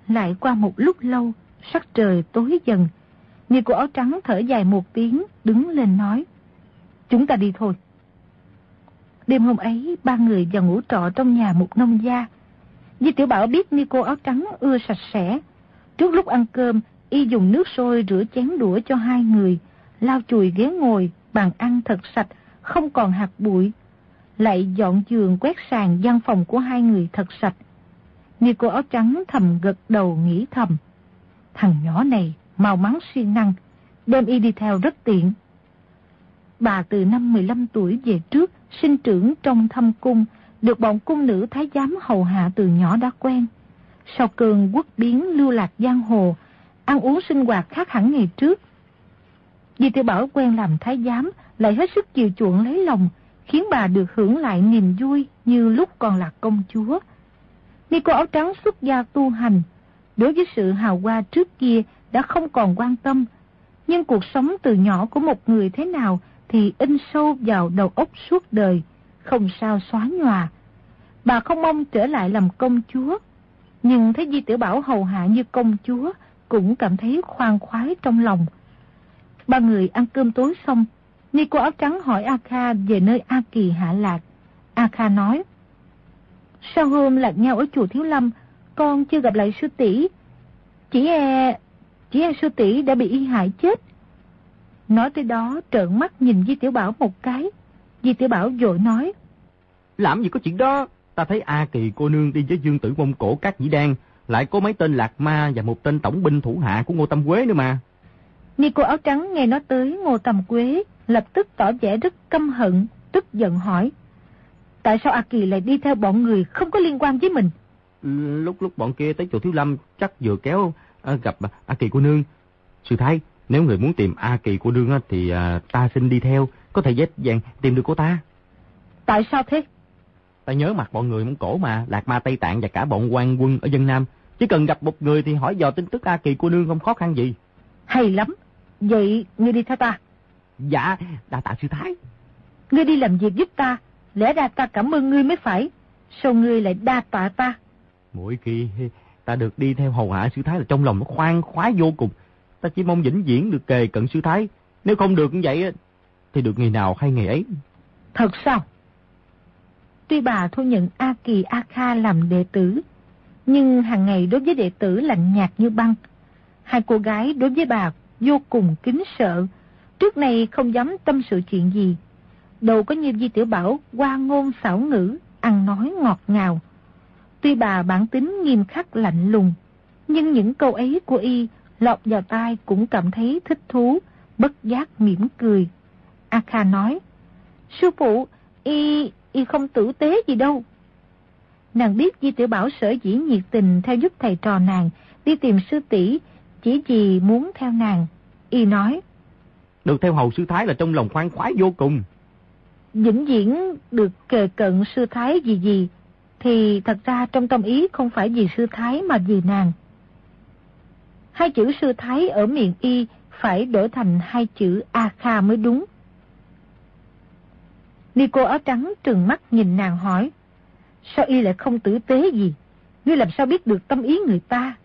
Lại qua một lúc lâu, sắc trời tối dần, Người của áo trắng thở dài một tiếng, đứng lên nói. Chúng ta đi thôi. Đêm hôm ấy, ba người vào ngủ trọ trong nhà một nông gia. Di Tiểu Bảo biết Nico áo trắng ưa sạch sẽ. Trước lúc ăn cơm, y dùng nước sôi rửa chén đũa cho hai người, lau chùi ghế ngồi, bàn ăn thật sạch, không còn hạt bụi. Lại dọn giường quét sàn gian phòng của hai người thật sạch. như cô áo trắng thầm gật đầu nghĩ thầm. Thằng nhỏ này mau mắn siêng năng, đem y đi theo rất tiện. Bà từ năm 15 tuổi về trước, sinh trưởng trong thâm cung, được bọn cung nữ thái giám hầu hạ từ nhỏ đã quen. Sau cơn quốc biến lưu lạc giang hồ, ăn uống sinh hoạt khác hẳn ngày trước. vì tiểu Bảo quen làm thái giám, lại hết sức chiều chuộng lấy lòng, khiến bà được hưởng lại niềm vui như lúc còn là công chúa. Ni cô áo trắng xuất gia tu hành, đối với sự hào hoa trước kia đã không còn quan tâm. Nhưng cuộc sống từ nhỏ của một người thế nào thì in sâu vào đầu óc suốt đời, không sao xóa nhòa. Bà không mong trở lại làm công chúa, nhưng thấy Di Tiểu Bảo hầu hạ như công chúa cũng cảm thấy khoan khoái trong lòng. Ba người ăn cơm tối xong, Ni cô áo trắng hỏi A Kha về nơi A Kỳ hạ lạc. A Kha nói, sau hôm lạc nhau ở chùa Thiếu Lâm, con chưa gặp lại sư tỷ Chỉ e chỉ e sư tỷ đã bị y hại chết. Nói tới đó trợn mắt nhìn Di Tiểu Bảo một cái. Di Tiểu Bảo vội nói. Làm gì có chuyện đó, ta thấy A Kỳ cô nương đi với dương tử mông cổ các dĩ đan, lại có mấy tên lạc ma và một tên tổng binh thủ hạ của Ngô Tâm Quế nữa mà. Ni cô áo trắng nghe nói tới Ngô Tâm Quế, lập tức tỏ vẻ rất căm hận, tức giận hỏi. Tại sao A Kỳ lại đi theo bọn người không có liên quan với mình? Lúc lúc bọn kia tới chỗ Thiếu Lâm chắc vừa kéo à, gặp A Kỳ cô nương. Sư Thái, nếu người muốn tìm A Kỳ cô nương thì à, ta xin đi theo, có thể dễ dàng tìm được cô ta. Tại sao thế? Ta nhớ mặt bọn người Mông Cổ mà, Lạc Ma Tây Tạng và cả bọn quan quân ở dân Nam. Chỉ cần gặp một người thì hỏi dò tin tức A Kỳ cô nương không khó khăn gì. Hay lắm. Vậy ngươi đi theo ta. Dạ, đa tạ sư Thái. Ngươi đi làm việc giúp ta, lẽ ra ta cảm ơn ngươi mới phải. Sao ngươi lại đa tạ ta? Mỗi khi ta được đi theo hầu hạ sư thái là trong lòng nó khoan khoái vô cùng. Ta chỉ mong vĩnh viễn được kề cận sư thái. Nếu không được như vậy thì được ngày nào hay ngày ấy. Thật sao? Tuy bà thu nhận A Kỳ A Kha làm đệ tử, nhưng hàng ngày đối với đệ tử lạnh nhạt như băng. Hai cô gái đối với bà vô cùng kính sợ, trước này không dám tâm sự chuyện gì. Đâu có như Di Tiểu Bảo qua ngôn xảo ngữ, ăn nói ngọt ngào. Tuy bà bản tính nghiêm khắc lạnh lùng, nhưng những câu ấy của y lọt vào tai cũng cảm thấy thích thú, bất giác mỉm cười. A Kha nói, Sư phụ, y, y không tử tế gì đâu. Nàng biết Di Tiểu Bảo sở dĩ nhiệt tình theo giúp thầy trò nàng đi tìm sư tỷ chỉ vì muốn theo nàng. Y nói, Được theo hầu sư thái là trong lòng khoan khoái vô cùng. Vĩnh viễn được kề cận sư thái gì gì thì thật ra trong tâm ý không phải vì sư thái mà vì nàng. Hai chữ sư thái ở miệng y phải đổi thành hai chữ A Kha mới đúng. Nico áo trắng trừng mắt nhìn nàng hỏi, sao y lại không tử tế gì? Ngươi làm sao biết được tâm ý người ta?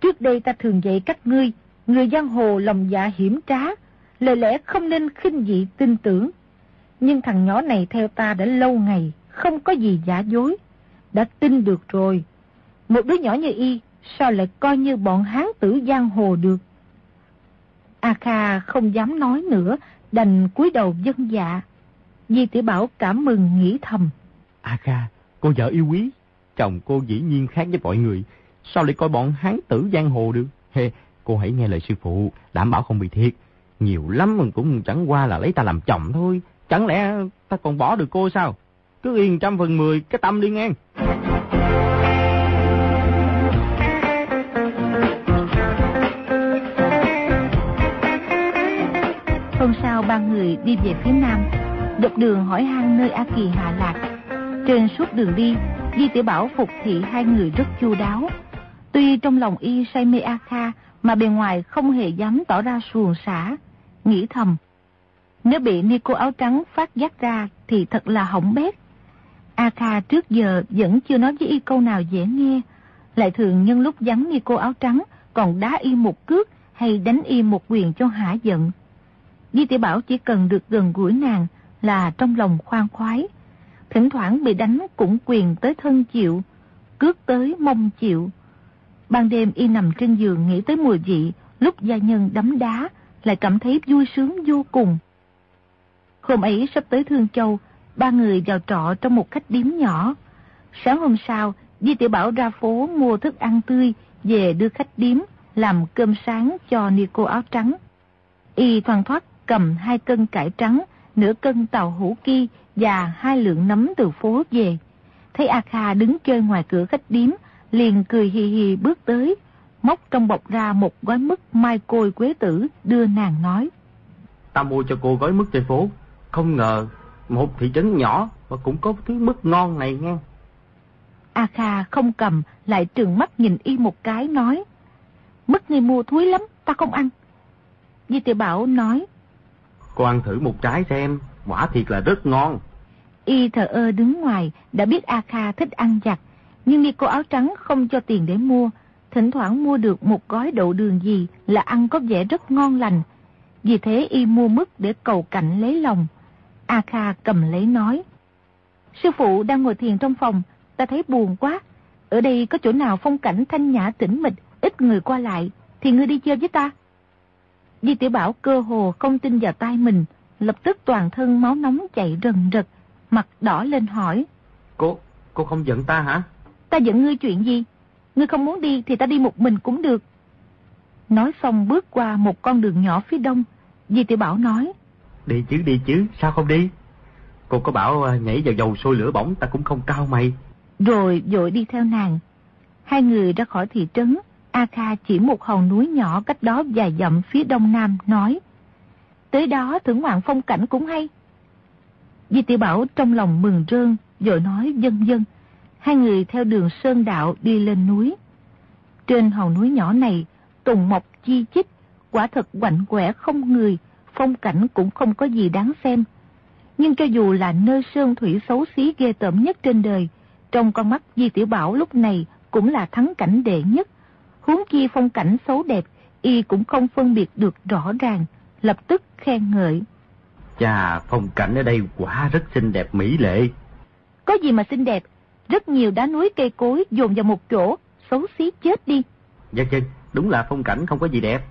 Trước đây ta thường dạy các ngươi, người giang hồ lòng dạ hiểm trá, lời lẽ không nên khinh dị tin tưởng. Nhưng thằng nhỏ này theo ta đã lâu ngày, không có gì giả dối. Đã tin được rồi. Một đứa nhỏ như y, sao lại coi như bọn hán tử giang hồ được? A Kha không dám nói nữa, đành cúi đầu dân dạ. Di tiểu Bảo cảm mừng nghĩ thầm. A Kha, cô vợ yêu quý, chồng cô dĩ nhiên khác với mọi người. Sao lại coi bọn hán tử giang hồ được? Hề, cô hãy nghe lời sư phụ, đảm bảo không bị thiệt. Nhiều lắm mình cũng chẳng qua là lấy ta làm chồng thôi. Chẳng lẽ ta còn bỏ được cô sao? Cứ yên trăm phần mười cái tâm đi ngang. Hôm sau ba người đi về phía nam, dọc đường hỏi han nơi A Kỳ hạ lạc. Trên suốt đường đi, Di Tiểu Bảo phục thị hai người rất chu đáo. Tuy trong lòng y say mê A Kha, mà bề ngoài không hề dám tỏ ra xuồng xả, nghĩ thầm. Nếu bị Nico áo trắng phát giác ra thì thật là hỏng bét. A Kha trước giờ vẫn chưa nói với y câu nào dễ nghe, lại thường nhân lúc vắng Nico áo trắng còn đá y một cước hay đánh y một quyền cho hả giận. Di tiểu Bảo chỉ cần được gần gũi nàng là trong lòng khoan khoái. Thỉnh thoảng bị đánh cũng quyền tới thân chịu, cước tới mông chịu. Ban đêm y nằm trên giường nghĩ tới mùa dị, lúc gia nhân đấm đá, lại cảm thấy vui sướng vô cùng. Hôm ấy sắp tới Thương Châu, ba người vào trọ trong một khách điếm nhỏ. Sáng hôm sau, Di Tiểu Bảo ra phố mua thức ăn tươi về đưa khách điếm làm cơm sáng cho Nico áo trắng. Y thoang thoát cầm hai cân cải trắng, nửa cân tàu hủ ki và hai lượng nấm từ phố về. Thấy A Kha đứng chơi ngoài cửa khách điếm, liền cười hì hì bước tới, móc trong bọc ra một gói mứt mai côi quế tử, đưa nàng nói. Ta mua cho cô gói mứt trên phố, không ngờ một thị trấn nhỏ mà cũng có thứ mứt ngon này nghe. A Kha không cầm, lại trừng mắt nhìn y một cái nói. Mứt người mua thúi lắm, ta không ăn. Di tiểu Bảo nói. Cô ăn thử một trái xem, quả thiệt là rất ngon. Y thờ ơ đứng ngoài, đã biết A Kha thích ăn giặt, nhưng đi cô áo trắng không cho tiền để mua. Thỉnh thoảng mua được một gói đậu đường gì là ăn có vẻ rất ngon lành. Vì thế Y mua mứt để cầu cảnh lấy lòng. A Kha cầm lấy nói. Sư phụ đang ngồi thiền trong phòng, ta thấy buồn quá. Ở đây có chỗ nào phong cảnh thanh nhã tĩnh mịch, ít người qua lại, thì ngươi đi chơi với ta. Di tiểu Bảo cơ hồ không tin vào tay mình, lập tức toàn thân máu nóng chạy rần rật, mặt đỏ lên hỏi. Cô, cô không giận ta hả? Ta giận ngươi chuyện gì? Ngươi không muốn đi thì ta đi một mình cũng được. Nói xong bước qua một con đường nhỏ phía đông, Di tiểu Bảo nói. Đi chứ đi chứ, sao không đi? Cô có bảo à, nhảy vào dầu sôi lửa bỏng ta cũng không cao mày. Rồi dội đi theo nàng. Hai người ra khỏi thị trấn, A Kha chỉ một hòn núi nhỏ cách đó vài dặm phía đông nam nói. Tới đó thưởng ngoạn phong cảnh cũng hay. Di tiểu Bảo trong lòng mừng rơn, rồi nói dân dân. Hai người theo đường sơn đạo đi lên núi. Trên hòn núi nhỏ này, tùng mọc chi chít, quả thật quạnh quẻ không người, phong cảnh cũng không có gì đáng xem. Nhưng cho dù là nơi sơn thủy xấu xí ghê tởm nhất trên đời, trong con mắt Di Tiểu Bảo lúc này cũng là thắng cảnh đệ nhất. Huống chi phong cảnh xấu đẹp, y cũng không phân biệt được rõ ràng, lập tức khen ngợi. Chà, phong cảnh ở đây quả rất xinh đẹp mỹ lệ. Có gì mà xinh đẹp, rất nhiều đá núi cây cối dồn vào một chỗ, xấu xí chết đi. Dạ chân, đúng là phong cảnh không có gì đẹp.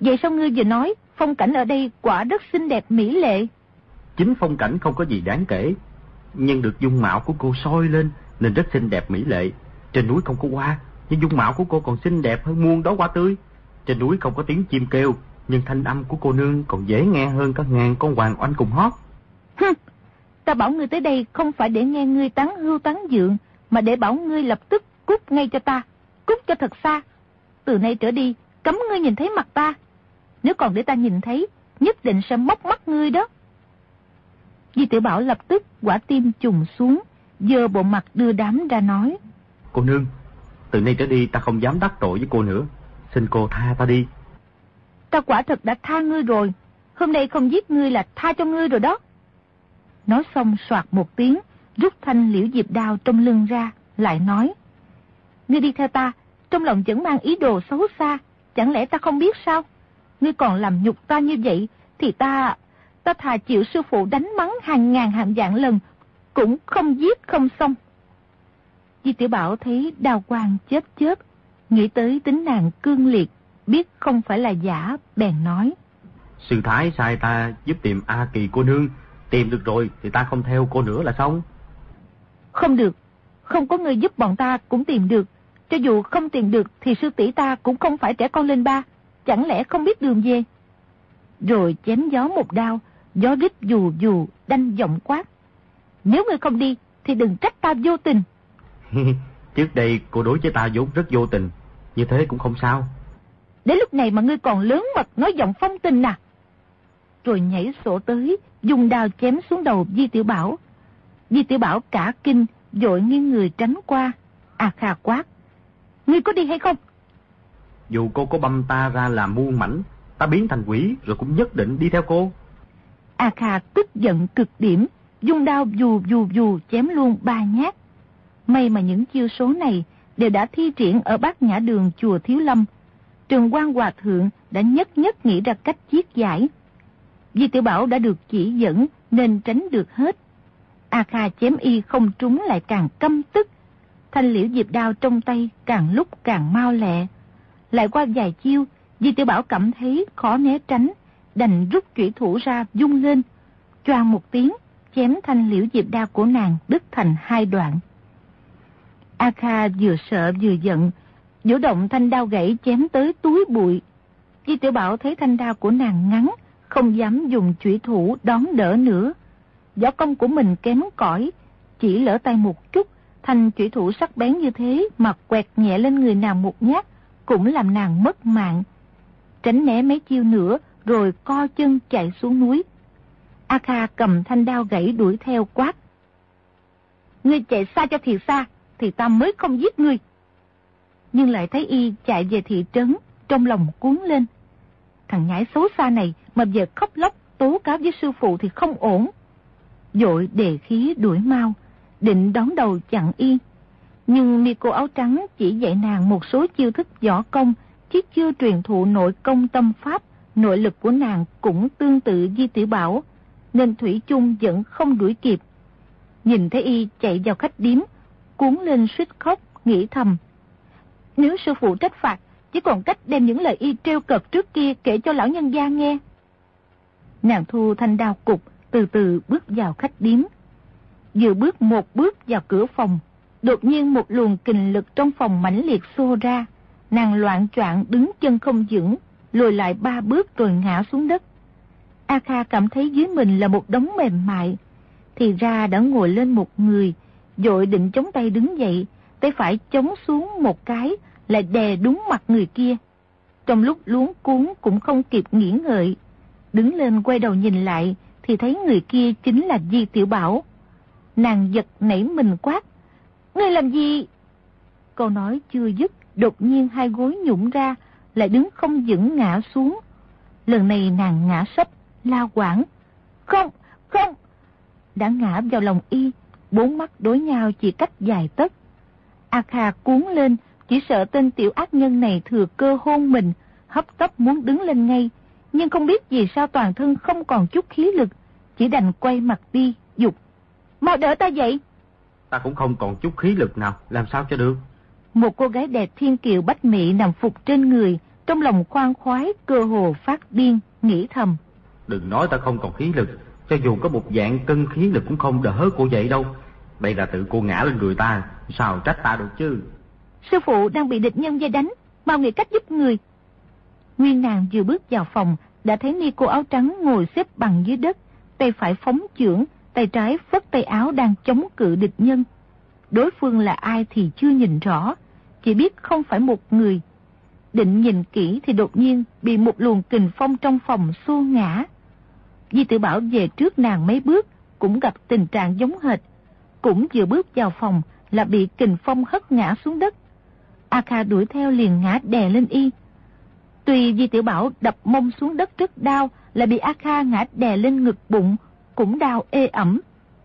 Vậy sao ngươi vừa nói, phong cảnh ở đây quả rất xinh đẹp mỹ lệ. Chính phong cảnh không có gì đáng kể, nhưng được dung mạo của cô soi lên nên rất xinh đẹp mỹ lệ. Trên núi không có hoa, nhưng dung mạo của cô còn xinh đẹp hơn muôn đó hoa tươi. Trên núi không có tiếng chim kêu, nhưng thanh âm của cô nương còn dễ nghe hơn cả ngàn con hoàng oanh cùng hót. Hừ, ta bảo ngươi tới đây không phải để nghe ngươi tán hưu tán dượng, mà để bảo ngươi lập tức cút ngay cho ta, cút cho thật xa. Từ nay trở đi, cấm ngươi nhìn thấy mặt ta. Nếu còn để ta nhìn thấy, nhất định sẽ móc mắt ngươi đó. Di tiểu Bảo lập tức quả tim trùng xuống, dơ bộ mặt đưa đám ra nói. Cô nương, từ nay trở đi ta không dám đắc tội với cô nữa. Xin cô tha ta đi. Ta quả thật đã tha ngươi rồi. Hôm nay không giết ngươi là tha cho ngươi rồi đó. Nói xong soạt một tiếng, rút thanh liễu diệp đao trong lưng ra, lại nói. Ngươi đi theo ta, trong lòng vẫn mang ý đồ xấu xa, chẳng lẽ ta không biết sao? Ngươi còn làm nhục ta như vậy, thì ta, ta thà chịu sư phụ đánh mắng hàng ngàn hàng dạng lần, cũng không giết không xong. Di tiểu Bảo thấy đào quang chớp chớp, nghĩ tới tính nàng cương liệt, biết không phải là giả, bèn nói. Sư Thái sai ta giúp tìm A Kỳ cô nương. Tìm được rồi thì ta không theo cô nữa là xong. Không được. Không có người giúp bọn ta cũng tìm được. Cho dù không tìm được thì sư tỷ ta cũng không phải trẻ con lên ba. Chẳng lẽ không biết đường về? Rồi chém gió một đao, gió rít dù dù, đanh giọng quát. Nếu ngươi không đi thì đừng trách ta vô tình. Trước đây cô đối với ta vốn rất vô tình, như thế cũng không sao. Đến lúc này mà ngươi còn lớn mật nói giọng phong tình à? Rồi nhảy sổ tới, dùng đao chém xuống đầu Di Tiểu Bảo. Di Tiểu Bảo cả kinh, dội nghiêng người tránh qua. À khà quát. Ngươi có đi hay không? Dù cô có băm ta ra làm muôn mảnh, ta biến thành quỷ rồi cũng nhất định đi theo cô. A Kha tức giận cực điểm, dung đao dù dù dù chém luôn ba nhát. May mà những chiêu số này đều đã thi triển ở bát nhã đường chùa Thiếu Lâm. Trường quan Hòa Thượng đã nhất nhất nghĩ ra cách chiết giải. Di Tiểu Bảo đã được chỉ dẫn nên tránh được hết. A Kha chém y không trúng lại càng căm tức. Thanh liễu diệp đao trong tay càng lúc càng mau lẹ. Lại qua vài chiêu, Di Tiểu Bảo cảm thấy khó né tránh, đành rút chủy thủ ra dung lên. Choang một tiếng, chém thanh liễu diệp đao của nàng đứt thành hai đoạn. A Kha vừa sợ vừa giận, vũ động thanh đao gãy chém tới túi bụi. Di Tiểu Bảo thấy thanh đao của nàng ngắn, không dám dùng chủy thủ đón đỡ nữa. Võ công của mình kém cỏi, chỉ lỡ tay một chút, thanh chủy thủ sắc bén như thế mà quẹt nhẹ lên người nàng một nhát, cũng làm nàng mất mạng. Tránh né mấy chiêu nữa, rồi co chân chạy xuống núi. A Kha cầm thanh đao gãy đuổi theo quát. Ngươi chạy xa cho thiệt xa, thì ta mới không giết ngươi. Nhưng lại thấy y chạy về thị trấn, trong lòng cuốn lên. Thằng nhãi xấu xa này mà về khóc lóc tố cáo với sư phụ thì không ổn. Dội đề khí đuổi mau, định đón đầu chặn y. Nhưng ni cô áo trắng chỉ dạy nàng một số chiêu thức võ công, chứ chưa truyền thụ nội công tâm pháp, nội lực của nàng cũng tương tự Di Tiểu Bảo, nên Thủy chung vẫn không đuổi kịp. Nhìn thấy y chạy vào khách điếm, cuốn lên suýt khóc, nghĩ thầm. Nếu sư phụ trách phạt, chỉ còn cách đem những lời y trêu cợt trước kia kể cho lão nhân gia nghe. Nàng thu thanh đao cục, từ từ bước vào khách điếm. Vừa bước một bước vào cửa phòng, đột nhiên một luồng kình lực trong phòng mãnh liệt xô ra. Nàng loạn troạn đứng chân không vững, lùi lại ba bước rồi ngã xuống đất. A Kha cảm thấy dưới mình là một đống mềm mại. Thì ra đã ngồi lên một người, dội định chống tay đứng dậy, tay phải chống xuống một cái, lại đè đúng mặt người kia. Trong lúc luống cuốn cũng không kịp nghỉ ngợi. Đứng lên quay đầu nhìn lại, thì thấy người kia chính là Di Tiểu Bảo. Nàng giật nảy mình quát. Ngươi làm gì? Câu nói chưa dứt, đột nhiên hai gối nhũng ra, lại đứng không vững ngã xuống. Lần này nàng ngã sấp, lao quảng. Không, không! Đã ngã vào lòng y, bốn mắt đối nhau chỉ cách dài tấc. A Kha cuốn lên, chỉ sợ tên tiểu ác nhân này thừa cơ hôn mình, hấp tấp muốn đứng lên ngay, nhưng không biết vì sao toàn thân không còn chút khí lực, chỉ đành quay mặt đi, dục. Mau đỡ ta dậy! Ta cũng không còn chút khí lực nào, làm sao cho được? Một cô gái đẹp thiên kiều bách mỹ nằm phục trên người, trong lòng khoan khoái, cơ hồ phát điên, nghĩ thầm. Đừng nói ta không còn khí lực, cho dù có một dạng cân khí lực cũng không đỡ cô dậy đâu. Đây là tự cô ngã lên người ta, sao trách ta được chứ? Sư phụ đang bị địch nhân dây đánh, mau nghĩ cách giúp người. Nguyên nàng vừa bước vào phòng, đã thấy ni cô áo trắng ngồi xếp bằng dưới đất, tay phải phóng chưởng, tay trái phất tay áo đang chống cự địch nhân. Đối phương là ai thì chưa nhìn rõ, chỉ biết không phải một người. Định nhìn kỹ thì đột nhiên bị một luồng kình phong trong phòng xô ngã. Di tử bảo về trước nàng mấy bước, cũng gặp tình trạng giống hệt. Cũng vừa bước vào phòng là bị kình phong hất ngã xuống đất. A Kha đuổi theo liền ngã đè lên y. Tuy Di Tiểu Bảo đập mông xuống đất rất đau, là bị A Kha ngã đè lên ngực bụng, cũng đau ê ẩm.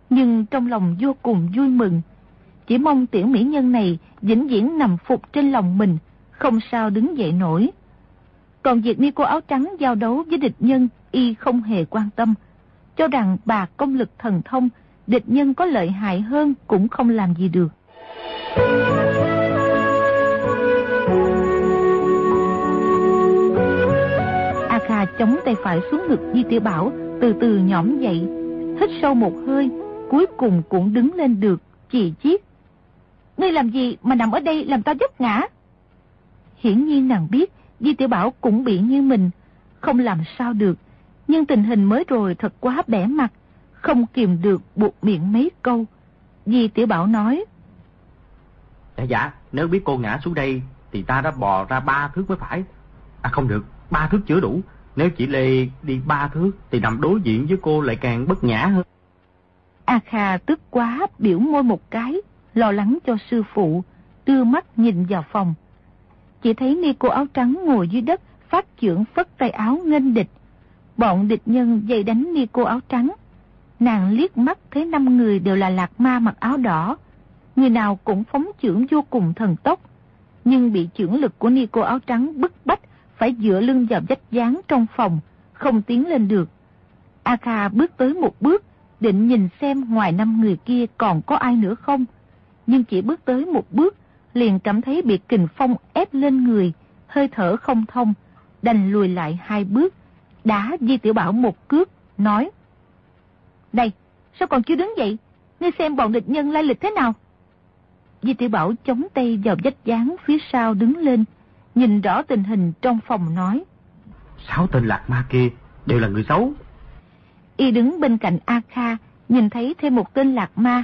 Nhưng trong lòng vô cùng vui mừng. Chỉ mong tiểu mỹ nhân này vĩnh viễn nằm phục trên lòng mình, không sao đứng dậy nổi. Còn việc ni cô áo trắng giao đấu với địch nhân y không hề quan tâm. Cho rằng bà công lực thần thông, địch nhân có lợi hại hơn cũng không làm gì được. Thank you. Chống tay phải xuống ngực Di Tiểu Bảo, từ từ nhõm dậy, hít sâu một hơi, cuối cùng cũng đứng lên được, chỉ chiết. Ngươi làm gì mà nằm ở đây làm tao dấp ngã? Hiển nhiên nàng biết Di Tiểu Bảo cũng bị như mình, không làm sao được. Nhưng tình hình mới rồi thật quá bẻ mặt, không kìm được buộc miệng mấy câu. Di Tiểu Bảo nói. Dạ dạ, nếu biết cô ngã xuống đây thì ta đã bò ra ba thước mới phải. À không được, ba thước chưa đủ. Nếu chỉ Lê đi ba thước thì nằm đối diện với cô lại càng bất nhã hơn. A Kha tức quá biểu môi một cái, lo lắng cho sư phụ, đưa mắt nhìn vào phòng. Chỉ thấy ni cô áo trắng ngồi dưới đất, phát trưởng phất tay áo nghênh địch. Bọn địch nhân dây đánh ni cô áo trắng. Nàng liếc mắt thấy năm người đều là lạc ma mặc áo đỏ. Người nào cũng phóng trưởng vô cùng thần tốc. Nhưng bị trưởng lực của ni cô áo trắng bức bách, phải dựa lưng vào vách dáng trong phòng, không tiến lên được. A Kha bước tới một bước, định nhìn xem ngoài năm người kia còn có ai nữa không. Nhưng chỉ bước tới một bước, liền cảm thấy bị kình phong ép lên người, hơi thở không thông, đành lùi lại hai bước, đá Di Tiểu Bảo một cước, nói. Này, sao còn chưa đứng dậy? Ngươi xem bọn địch nhân lai lịch thế nào? Di Tiểu Bảo chống tay vào vách dáng phía sau đứng lên, nhìn rõ tình hình trong phòng nói. Sáu tên lạc ma kia đều là người xấu. Y đứng bên cạnh A Kha, nhìn thấy thêm một tên lạc ma.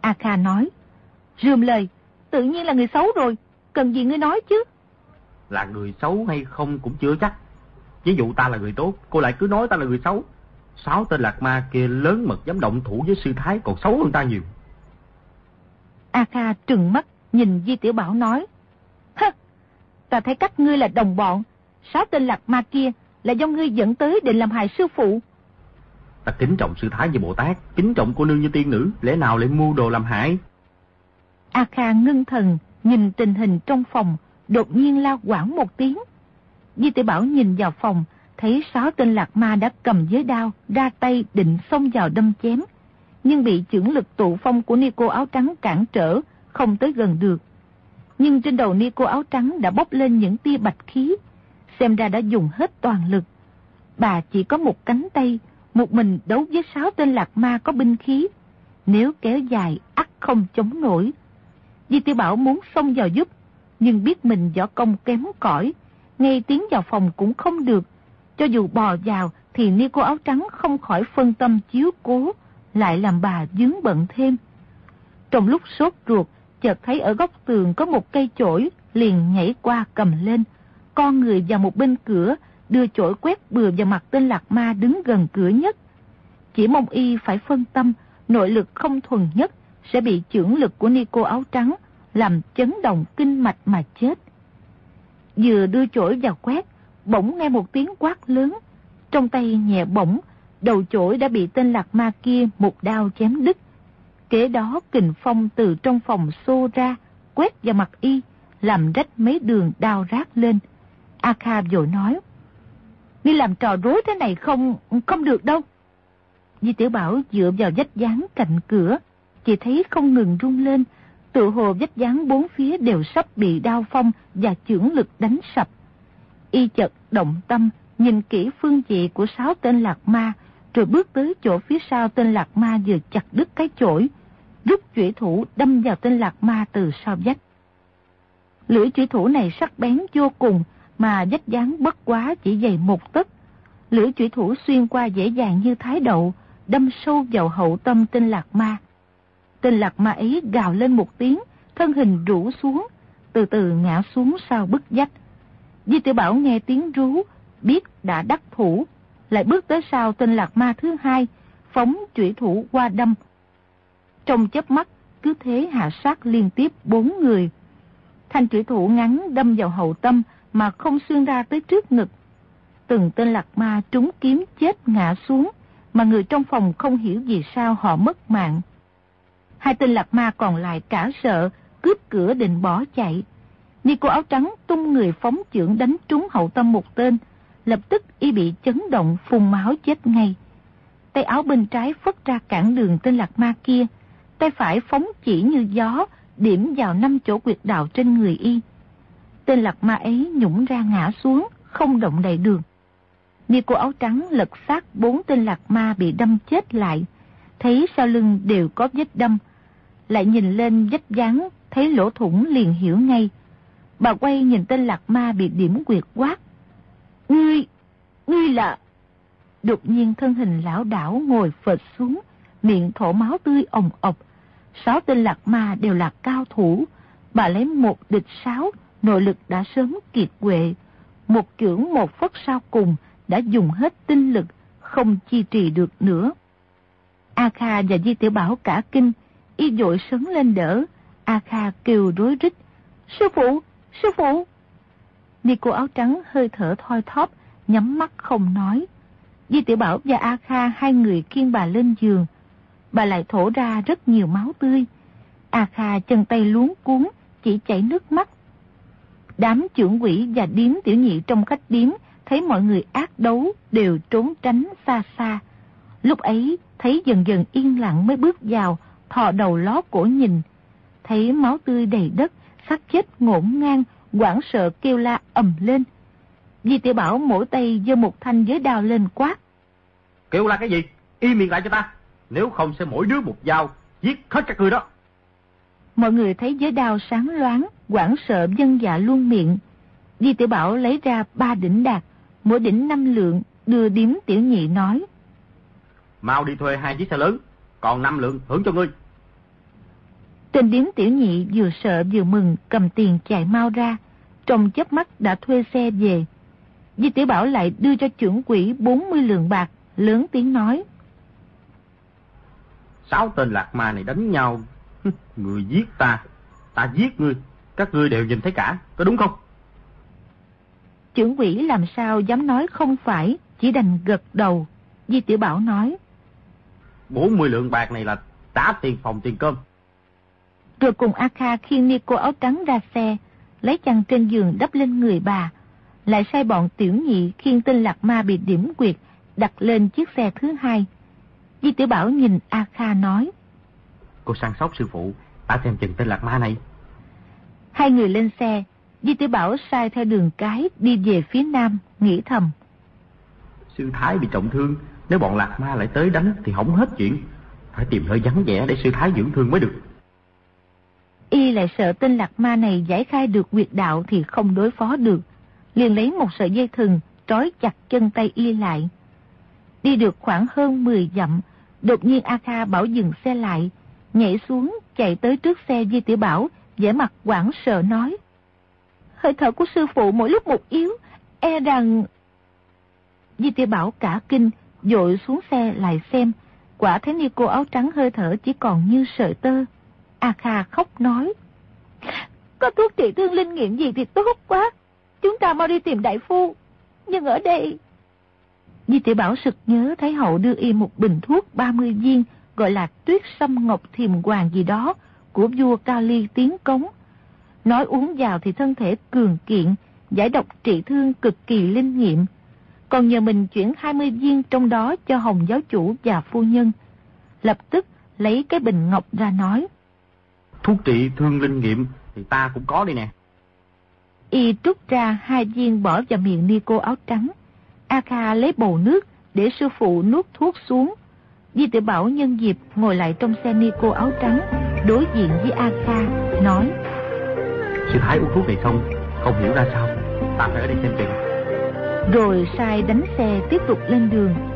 A Kha nói, rườm lời, tự nhiên là người xấu rồi, cần gì ngươi nói chứ? Là người xấu hay không cũng chưa chắc. Ví dụ ta là người tốt, cô lại cứ nói ta là người xấu. Sáu tên lạc ma kia lớn mật dám động thủ với sư thái còn xấu hơn ta nhiều. A Kha trừng mắt, nhìn Di Tiểu Bảo nói, ta thấy các ngươi là đồng bọn, sáu tên lạc ma kia là do ngươi dẫn tới định làm hại sư phụ. Ta kính trọng sư thái như Bồ Tát, kính trọng cô nương như tiên nữ, lẽ nào lại mưu đồ làm hại? A Kha ngưng thần, nhìn tình hình trong phòng, đột nhiên la quảng một tiếng. Di Tiểu Bảo nhìn vào phòng, thấy sáu tên lạc ma đã cầm giới đao, ra tay định xông vào đâm chém. Nhưng bị trưởng lực tụ phong của Nico áo trắng cản trở, không tới gần được. Nhưng trên đầu Ni cô áo trắng đã bốc lên những tia bạch khí, xem ra đã dùng hết toàn lực. Bà chỉ có một cánh tay, một mình đấu với sáu tên lạc ma có binh khí. Nếu kéo dài, ắt không chống nổi. Di Tiểu Bảo muốn xông vào giúp, nhưng biết mình võ công kém cỏi, ngay tiến vào phòng cũng không được. Cho dù bò vào thì ni cô áo trắng không khỏi phân tâm chiếu cố, lại làm bà dướng bận thêm. Trong lúc sốt ruột, chợt thấy ở góc tường có một cây chổi, liền nhảy qua cầm lên. Con người vào một bên cửa, đưa chổi quét bừa vào mặt tên lạc ma đứng gần cửa nhất. Chỉ mong y phải phân tâm, nội lực không thuần nhất, sẽ bị trưởng lực của Nico áo trắng làm chấn động kinh mạch mà chết. Vừa đưa chổi vào quét, bỗng nghe một tiếng quát lớn. Trong tay nhẹ bỗng, đầu chổi đã bị tên lạc ma kia một đao chém đứt. Kế đó kình phong từ trong phòng xô ra, quét vào mặt y, làm rách mấy đường đao rác lên. A Kha vội nói, Đi làm trò rối thế này không, không được đâu. Di Tiểu Bảo dựa vào vách dáng cạnh cửa, chỉ thấy không ngừng rung lên, tự hồ vách dáng bốn phía đều sắp bị đao phong và chưởng lực đánh sập. Y chợt động tâm, nhìn kỹ phương vị của sáu tên lạc ma, rồi bước tới chỗ phía sau tên lạc ma vừa chặt đứt cái chổi, rút chủy thủ đâm vào tên lạc ma từ sau vách. Lưỡi chủy thủ này sắc bén vô cùng, mà vách dáng bất quá chỉ dày một tấc. Lưỡi chủy thủ xuyên qua dễ dàng như thái đậu, đâm sâu vào hậu tâm tên lạc ma. Tên lạc ma ấy gào lên một tiếng, thân hình rũ xuống, từ từ ngã xuống sau bức vách. Di tiểu Bảo nghe tiếng rú, biết đã đắc thủ, lại bước tới sau tên lạc ma thứ hai, phóng chủy thủ qua đâm. Trong chớp mắt, cứ thế hạ sát liên tiếp bốn người. Thanh chủy thủ ngắn đâm vào hậu tâm mà không xuyên ra tới trước ngực. Từng tên lạc ma trúng kiếm chết ngã xuống, mà người trong phòng không hiểu vì sao họ mất mạng. Hai tên lạc ma còn lại cả sợ, cướp cửa định bỏ chạy. Ni cô áo trắng tung người phóng chưởng đánh trúng hậu tâm một tên, lập tức y bị chấn động phun máu chết ngay. Tay áo bên trái phất ra cản đường tên lạc ma kia, tay phải phóng chỉ như gió, điểm vào năm chỗ quyệt đạo trên người y. Tên lạc ma ấy nhũng ra ngã xuống, không động đậy đường. Ni cô áo trắng lật xác bốn tên lạc ma bị đâm chết lại. Thấy sau lưng đều có vết đâm. Lại nhìn lên vết dáng, thấy lỗ thủng liền hiểu ngay. Bà quay nhìn tên lạc ma bị điểm quyệt quát. Ngươi, ngươi là... Đột nhiên thân hình lão đảo ngồi phệt xuống, miệng thổ máu tươi ồng ọc. Sáu tên lạc ma đều là cao thủ. Bà lấy một địch sáu, nội lực đã sớm kiệt quệ. Một chưởng một phất sau cùng đã dùng hết tinh lực, không chi trì được nữa. A Kha và Di Tiểu Bảo cả kinh, y dội sấn lên đỡ. A Kha kêu rối rít. Sư phụ, sư phụ. Ni cô áo trắng hơi thở thoi thóp, nhắm mắt không nói. Di Tiểu Bảo và A Kha hai người khiêng bà lên giường. Bà lại thổ ra rất nhiều máu tươi. A Kha chân tay luống cuốn, chỉ chảy nước mắt. Đám trưởng quỷ và điếm tiểu nhị trong khách điếm thấy mọi người ác đấu đều trốn tránh xa xa. Lúc ấy thấy dần dần yên lặng mới bước vào, thò đầu ló cổ nhìn. Thấy máu tươi đầy đất, xác chết ngổn ngang, quảng sợ kêu la ầm lên. Di tiểu Bảo mỗi tay giơ một thanh giới đao lên quát. Kêu la cái gì? Im miệng lại cho ta. Nếu không sẽ mỗi đứa một dao, giết hết các người đó. Mọi người thấy giới đao sáng loáng, quảng sợ dân dạ luôn miệng. Di tiểu Bảo lấy ra ba đỉnh đạt, mỗi đỉnh năm lượng, đưa điếm tiểu nhị nói. Mau đi thuê hai chiếc xe lớn, còn năm lượng hưởng cho ngươi. Tên điếm tiểu nhị vừa sợ vừa mừng cầm tiền chạy mau ra, trong chớp mắt đã thuê xe về. Di tiểu Bảo lại đưa cho trưởng quỷ 40 lượng bạc, lớn tiếng nói. Sáu tên lạc ma này đánh nhau, người giết ta, ta giết ngươi, các ngươi đều nhìn thấy cả, có đúng không? Trưởng quỷ làm sao dám nói không phải, chỉ đành gật đầu. Di Tiểu Bảo nói. 40 lượng bạc này là trả tiền phòng tiền cơm. Rồi cùng A Kha khiêng ni cô áo trắng ra xe, lấy chăn trên giường đắp lên người bà. Lại sai bọn tiểu nhị khiêng tên lạc ma bị điểm quyệt, đặt lên chiếc xe thứ hai. Di Tiểu Bảo nhìn A Kha nói. Cô săn sóc sư phụ, ta xem chừng tên lạc ma này. Hai người lên xe, Di Tiểu Bảo sai theo đường cái đi về phía nam, nghĩ thầm. Sư Thái bị trọng thương, nếu bọn lạc ma lại tới đánh thì hỏng hết chuyện. Phải tìm nơi vắng vẻ để sư Thái dưỡng thương mới được. Y lại sợ tên lạc ma này giải khai được quyệt đạo thì không đối phó được. Liền lấy một sợi dây thừng, trói chặt chân tay Y lại. Đi được khoảng hơn 10 dặm, đột nhiên A Kha bảo dừng xe lại, nhảy xuống chạy tới trước xe Di Tiểu Bảo, vẻ mặt quảng sợ nói hơi thở của sư phụ mỗi lúc một yếu, e rằng... Di tiểu Bảo cả kinh, dội xuống xe lại xem, quả thấy ni cô áo trắng hơi thở chỉ còn như sợi tơ. A Kha khóc nói, có thuốc trị thương linh nghiệm gì thì tốt quá, chúng ta mau đi tìm đại phu, nhưng ở đây... Di tiểu Bảo sực nhớ thấy hậu đưa y một bình thuốc 30 viên, gọi là tuyết sâm ngọc thiềm hoàng gì đó, của vua Kali tiến cống. Nói uống vào thì thân thể cường kiện, giải độc trị thương cực kỳ linh nghiệm. Còn nhờ mình chuyển 20 viên trong đó cho Hồng giáo chủ và phu nhân. Lập tức lấy cái bình ngọc ra nói. Thuốc trị thương linh nghiệm thì ta cũng có đây nè. Y trút ra hai viên bỏ vào miệng ni cô áo trắng. A Kha lấy bầu nước để sư phụ nuốt thuốc xuống. Di tử Bảo nhân dịp ngồi lại trong xe ni cô áo trắng, đối diện với A Kha, nói. Sư Thái uống thuốc này xong Không hiểu ra sao Ta phải ở đây xem chừng Rồi sai đánh xe tiếp tục lên đường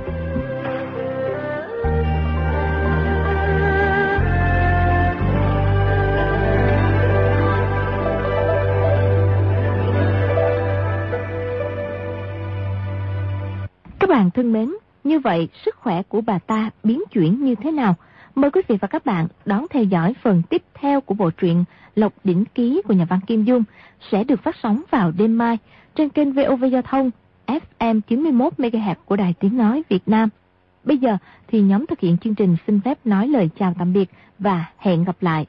Hoàng bạn thân mến, như vậy sức khỏe của bà ta biến chuyển như thế nào? Mời quý vị và các bạn đón theo dõi phần tiếp theo của bộ truyện Lộc Đỉnh Ký của nhà văn Kim Dung sẽ được phát sóng vào đêm mai trên kênh VOV Giao thông FM 91MHz của Đài Tiếng Nói Việt Nam. Bây giờ thì nhóm thực hiện chương trình xin phép nói lời chào tạm biệt và hẹn gặp lại.